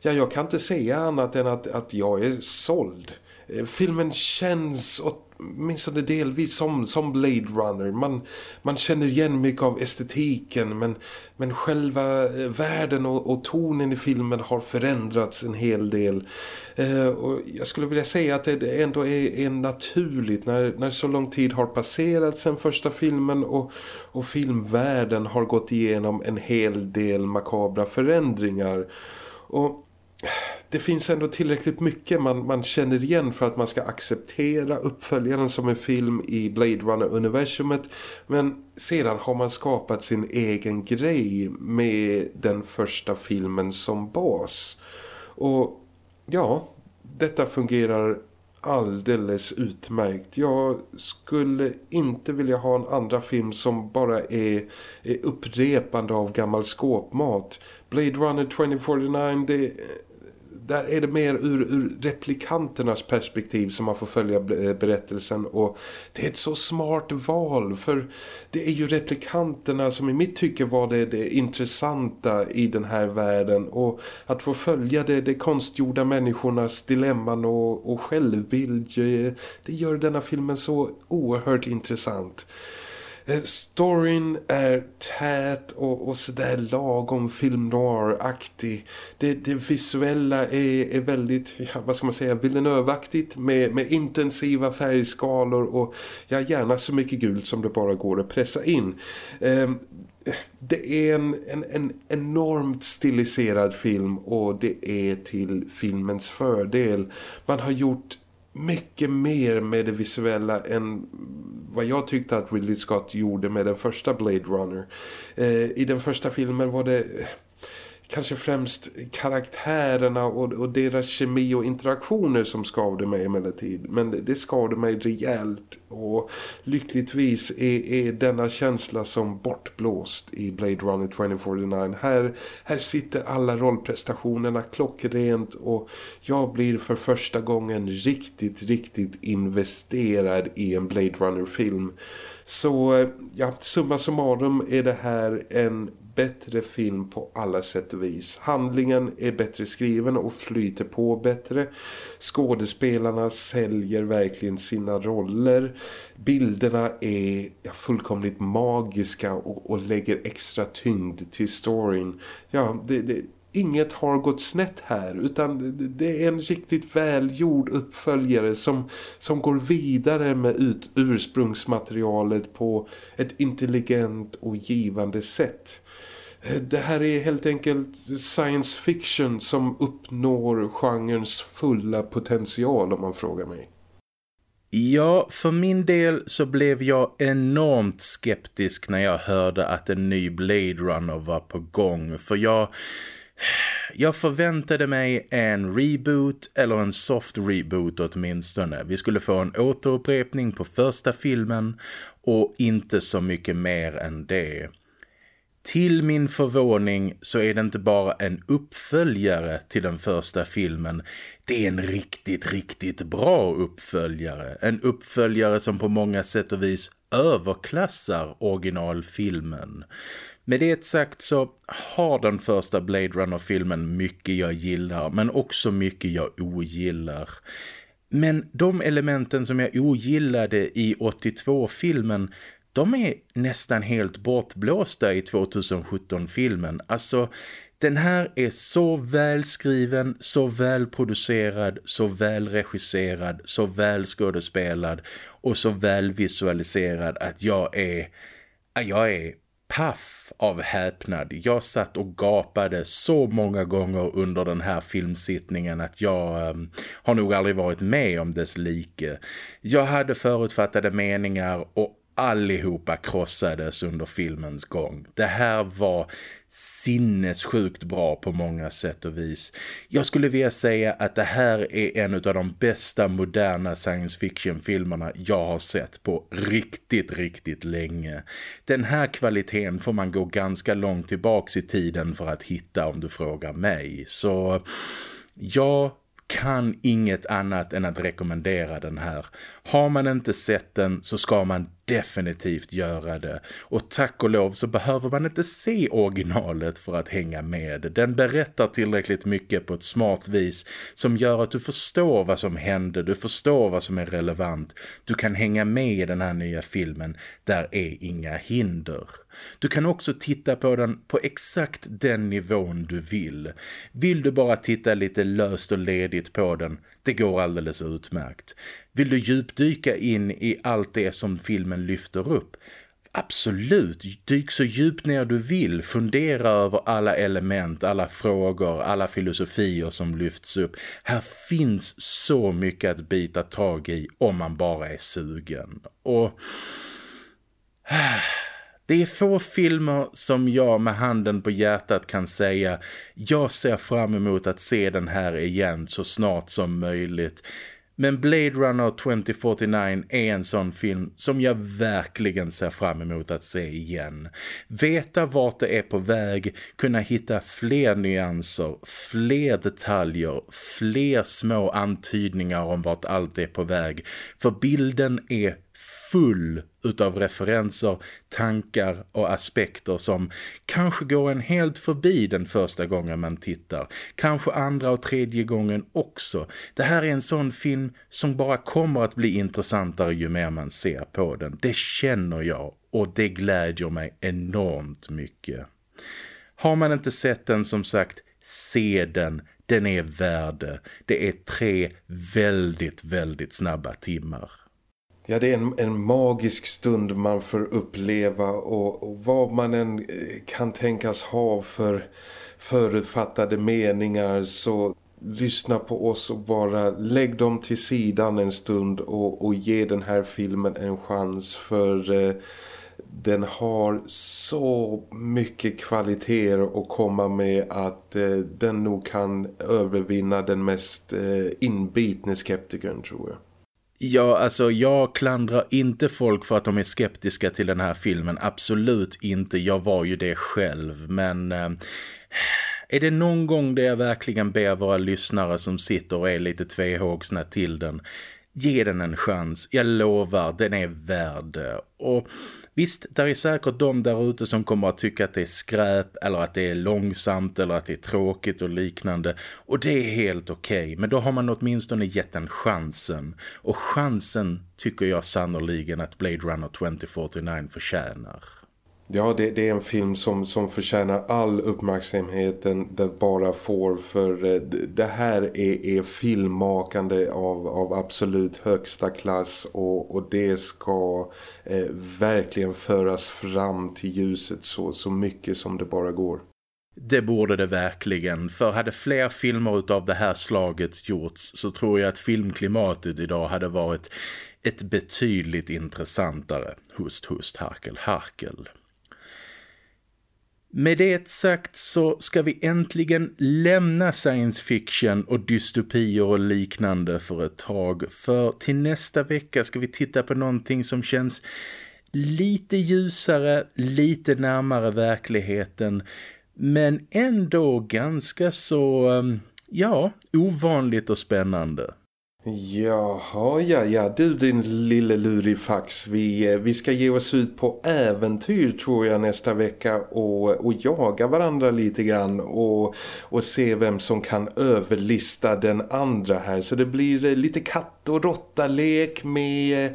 ja, jag kan inte säga annat än att, att jag är såld. Eh, filmen känns och åtminstone delvis som, som Blade Runner. Man, man känner igen mycket av estetiken men, men själva eh, världen och, och tonen i filmen har förändrats en hel del. Eh, och jag skulle vilja säga att det ändå är, är naturligt när, när så lång tid har passerat sedan första filmen och, och filmvärlden har gått igenom en hel del makabra förändringar. Och det finns ändå tillräckligt mycket man, man känner igen för att man ska acceptera uppföljaren som en film i Blade Runner-universumet. Men sedan har man skapat sin egen grej med den första filmen som bas. Och ja, detta fungerar alldeles utmärkt. Jag skulle inte vilja ha en andra film som bara är, är upprepande av gammal skåpmat. Blade Runner 2049 det där är det mer ur, ur replikanternas perspektiv som man får följa eh, berättelsen och det är ett så smart val för det är ju replikanterna som i mitt tycke var det, det intressanta i den här världen och att få följa det, det konstgjorda människornas dilemman och, och självbild det gör denna filmen så oerhört intressant. Eh, storyn är tät och, och sådär lagom film noir-aktig. Det, det, visuella är, är väldigt, ja, vad ska man säga, villenövaktigt med, med intensiva färgskalor och ja, gärna så mycket gult som det bara går att pressa in. Um, det är en, en, en, enormt stiliserad film och det är till filmens fördel. Man har gjort mycket mer med det visuella än vad jag tyckte att Ridley Scott gjorde med den första Blade Runner. Eh, I den första filmen var det kanske främst karaktärerna och, och, deras kemi och interaktioner som skavde mig emellertid. Men det, det skavde mig rejält och lyckligtvis är, är denna känsla som bortblåst i Blade Runner 2049. Här, här sitter alla rollprestationerna klockrent och jag blir för första gången riktigt, riktigt investerad i en Blade Runner-film. Så ja, summa summarum är det här en bättre film på alla sätt och vis. Handlingen är bättre skriven och flyter på bättre. Skådespelarna säljer verkligen sina roller. Bilderna är fullkomligt magiska och, och lägger extra tyngd till storyn. Ja, det, det inget har gått snett här utan det är en riktigt välgjord uppföljare som, som går vidare med ut, ursprungsmaterialet på ett intelligent och givande sätt. Det här är helt enkelt science fiction som uppnår genrens fulla potential om man frågar mig. Ja, för min del så blev jag enormt skeptisk när jag hörde att en ny Blade Runner var på gång. För jag, jag förväntade mig en reboot eller en soft reboot åtminstone. Vi skulle få en återupprepning på första filmen och inte så mycket mer än det. Till min förvåning så är det inte bara en uppföljare till den första filmen. Det är en riktigt, riktigt bra uppföljare. En uppföljare som på många sätt och vis överklassar originalfilmen. Med det sagt så har den första Blade Runner-filmen mycket jag gillar men också mycket jag ogillar. Men de elementen som jag ogillade i 82-filmen de är nästan helt bortblåsta i 2017-filmen. Alltså, den här är så välskriven, så välproducerad, så välregisserad, så välskådespelad och så välvisualiserad att jag är, jag är paff av häpnad. Jag satt och gapade så många gånger under den här filmsittningen att jag um, har nog aldrig varit med om dess like. Jag hade förutfattade meningar och allihopa krossades under filmens gång. Det här var sinnessjukt bra på många sätt och vis. Jag skulle vilja säga att det här är en av de bästa moderna science fiction-filmerna jag har sett på riktigt, riktigt länge. Den här kvaliteten får man gå ganska långt tillbaks i tiden för att hitta om du frågar mig. Så ja, kan inget annat än att rekommendera den här. Har man inte sett den så ska man definitivt göra det. Och tack och lov så behöver man inte se originalet för att hänga med. Den berättar tillräckligt mycket på ett smart vis som gör att du förstår vad som hände, du förstår vad som är relevant. Du kan hänga med i den här nya filmen, där är inga hinder. Du kan också titta på den på exakt den nivån du vill. Vill du bara titta lite löst och ledigt på den, det går alldeles utmärkt. Vill du djupdyka in i allt det som filmen lyfter upp? Absolut, dyk så djupt ner du vill. Fundera över alla element, alla frågor, alla filosofier som lyfts upp. Här finns så mycket att bita tag i om man bara är sugen. Och... Det är få filmer som jag med handen på hjärtat kan säga jag ser fram emot att se den här igen så snart som möjligt. Men Blade Runner 2049 är en sån film som jag verkligen ser fram emot att se igen. Veta vart det är på väg, kunna hitta fler nyanser, fler detaljer, fler små antydningar om vart allt är på väg. För bilden är full utav referenser, tankar och aspekter som kanske går en helt förbi den första gången man tittar. Kanske andra och tredje gången också. Det här är en sån film som bara kommer att bli intressantare ju mer man ser på den. Det känner jag och det glädjer mig enormt mycket. Har man inte sett den som sagt, se den. Den är värd det. är tre väldigt, väldigt snabba timmar. Ja, det är en, en magisk stund man får uppleva och, och vad man än eh, kan tänkas ha för förutfattade meningar så lyssna på oss och bara lägg dem till sidan en stund och, och ge den här filmen en chans för eh, den har så mycket kvaliteter att komma med att eh, den nog kan övervinna den mest eh, inbitne skeptikern tror jag. Ja, alltså jag klandrar inte folk för att de är skeptiska till den här filmen. Absolut inte, jag var ju det själv. Men eh, är det någon gång där jag verkligen ber våra lyssnare som sitter och är lite tvehågsna till den Ge den en chans. Jag lovar, den är värd. Och visst, där är säkert de där ute som kommer att tycka att det är skräp eller att det är långsamt eller att det är tråkigt och liknande. Och det är helt okej. Okay. Men då har man åtminstone gett den chansen. Och chansen tycker jag sannoliken att Blade Runner 2049 förtjänar. Ja, det, det, är en film som, som förtjänar all uppmärksamhet den, den bara får för eh, det här är, är filmmakande av, av absolut högsta klass och, och det ska eh, verkligen föras fram till ljuset så, så mycket som det bara går. Det borde det verkligen, för hade fler filmer av det här slaget gjorts så tror jag att filmklimatet idag hade varit ett betydligt intressantare hust, hust, harkel, harkel. Med det sagt så ska vi äntligen lämna science fiction och dystopier och liknande för ett tag. För till nästa vecka ska vi titta på någonting som känns lite ljusare, lite närmare verkligheten. Men ändå ganska så, ja, ovanligt och spännande. Jaha, ja, ja, du din lille lurifax. Vi, eh, vi ska ge oss ut på äventyr tror jag nästa vecka och, eh, och jaga varandra lite grann och, och se vem som kan överlista den andra här. Så det blir eh, lite katt- och råttalek med...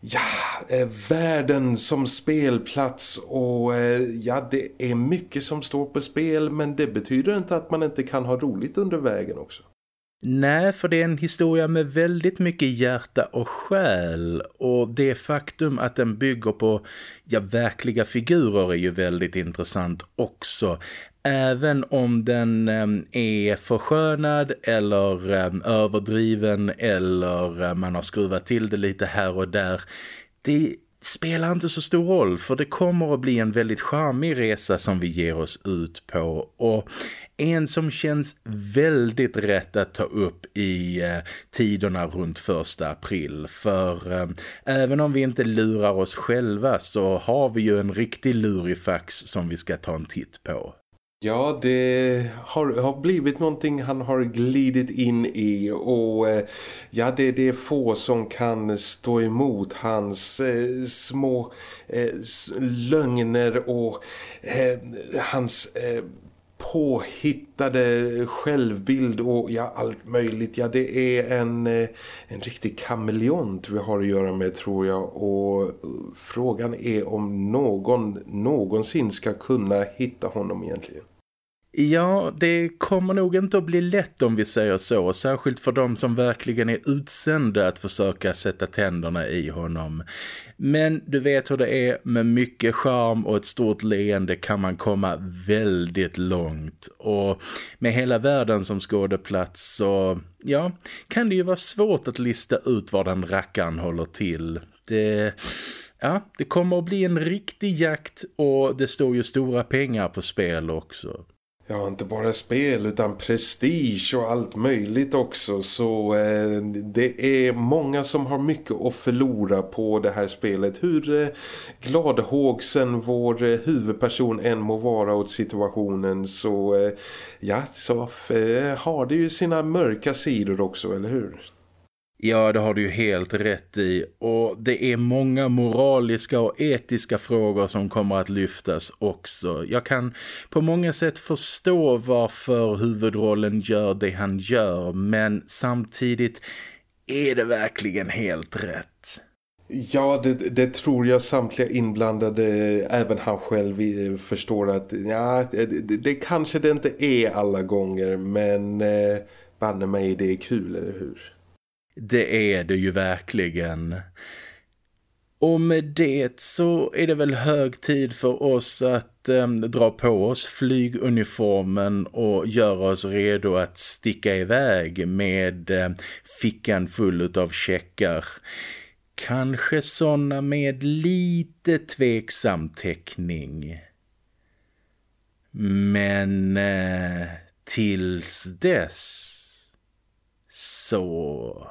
Ja, eh, världen som spelplats och eh, ja, det är mycket som står på spel men det betyder inte att man inte kan ha roligt under vägen också. Nej, för det är en historia med väldigt mycket hjärta och själ och det faktum att den bygger på ja, verkliga figurer är ju väldigt intressant också. Även om den eh, är förskönad eller eh, överdriven eller eh, man har skruvat till det lite här och där. Det spelar inte så stor roll för det kommer att bli en väldigt charmig resa som vi ger oss ut på och en som känns väldigt rätt att ta upp i eh, tiderna runt första april för eh, även om vi inte lurar oss själva så har vi ju en riktig lurifax som vi ska ta en titt på. Ja, det har, har blivit någonting han har glidit in i och eh, ja, det, det är få som kan stå emot hans eh, små eh, lögner och eh, hans eh, påhittade självbild och ja, allt möjligt. Ja, det är en, eh, en riktig kameleont vi har att göra med tror jag och eh, frågan är om någon någonsin ska kunna hitta honom egentligen. Ja, det kommer nog inte att bli lätt om vi säger så. Särskilt för de som verkligen är utsända att försöka sätta tänderna i honom. Men du vet hur det är med mycket charm och ett stort leende kan man komma väldigt långt. Och med hela världen som skådeplats så ja, kan det ju vara svårt att lista ut var den rackaren håller till. Det... Ja, det kommer att bli en riktig jakt och det står ju stora pengar på spel också ja, inte bara spel utan prestige och allt möjligt också. Så eh, det är många som har mycket att förlora på det här spelet. Hur eh, gladhågsen vår eh, huvudperson än må vara åt situationen så eh, ja, så eh, har det ju sina mörka sidor också, eller hur? Ja, det har du ju helt rätt i. Och det är många moraliska och etiska frågor som kommer att lyftas också. Jag kan på många sätt förstå varför huvudrollen gör det han gör. Men samtidigt är det verkligen helt rätt. Ja, det, det, tror jag samtliga inblandade, även han själv, förstår att ja, det, det kanske det inte är alla gånger, men eh, banne mig det är kul, eller hur? Det är det ju verkligen. Och med det så är det väl hög tid för oss att eh, dra på oss flyguniformen och göra oss redo att sticka iväg med eh, fickan full av checkar. Kanske sådana med lite tveksam täckning. Men eh, tills dess så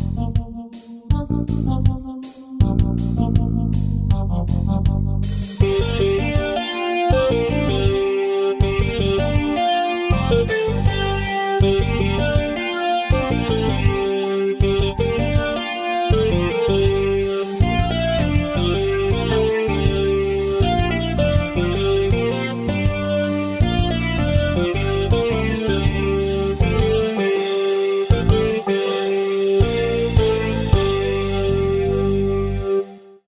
Thank you.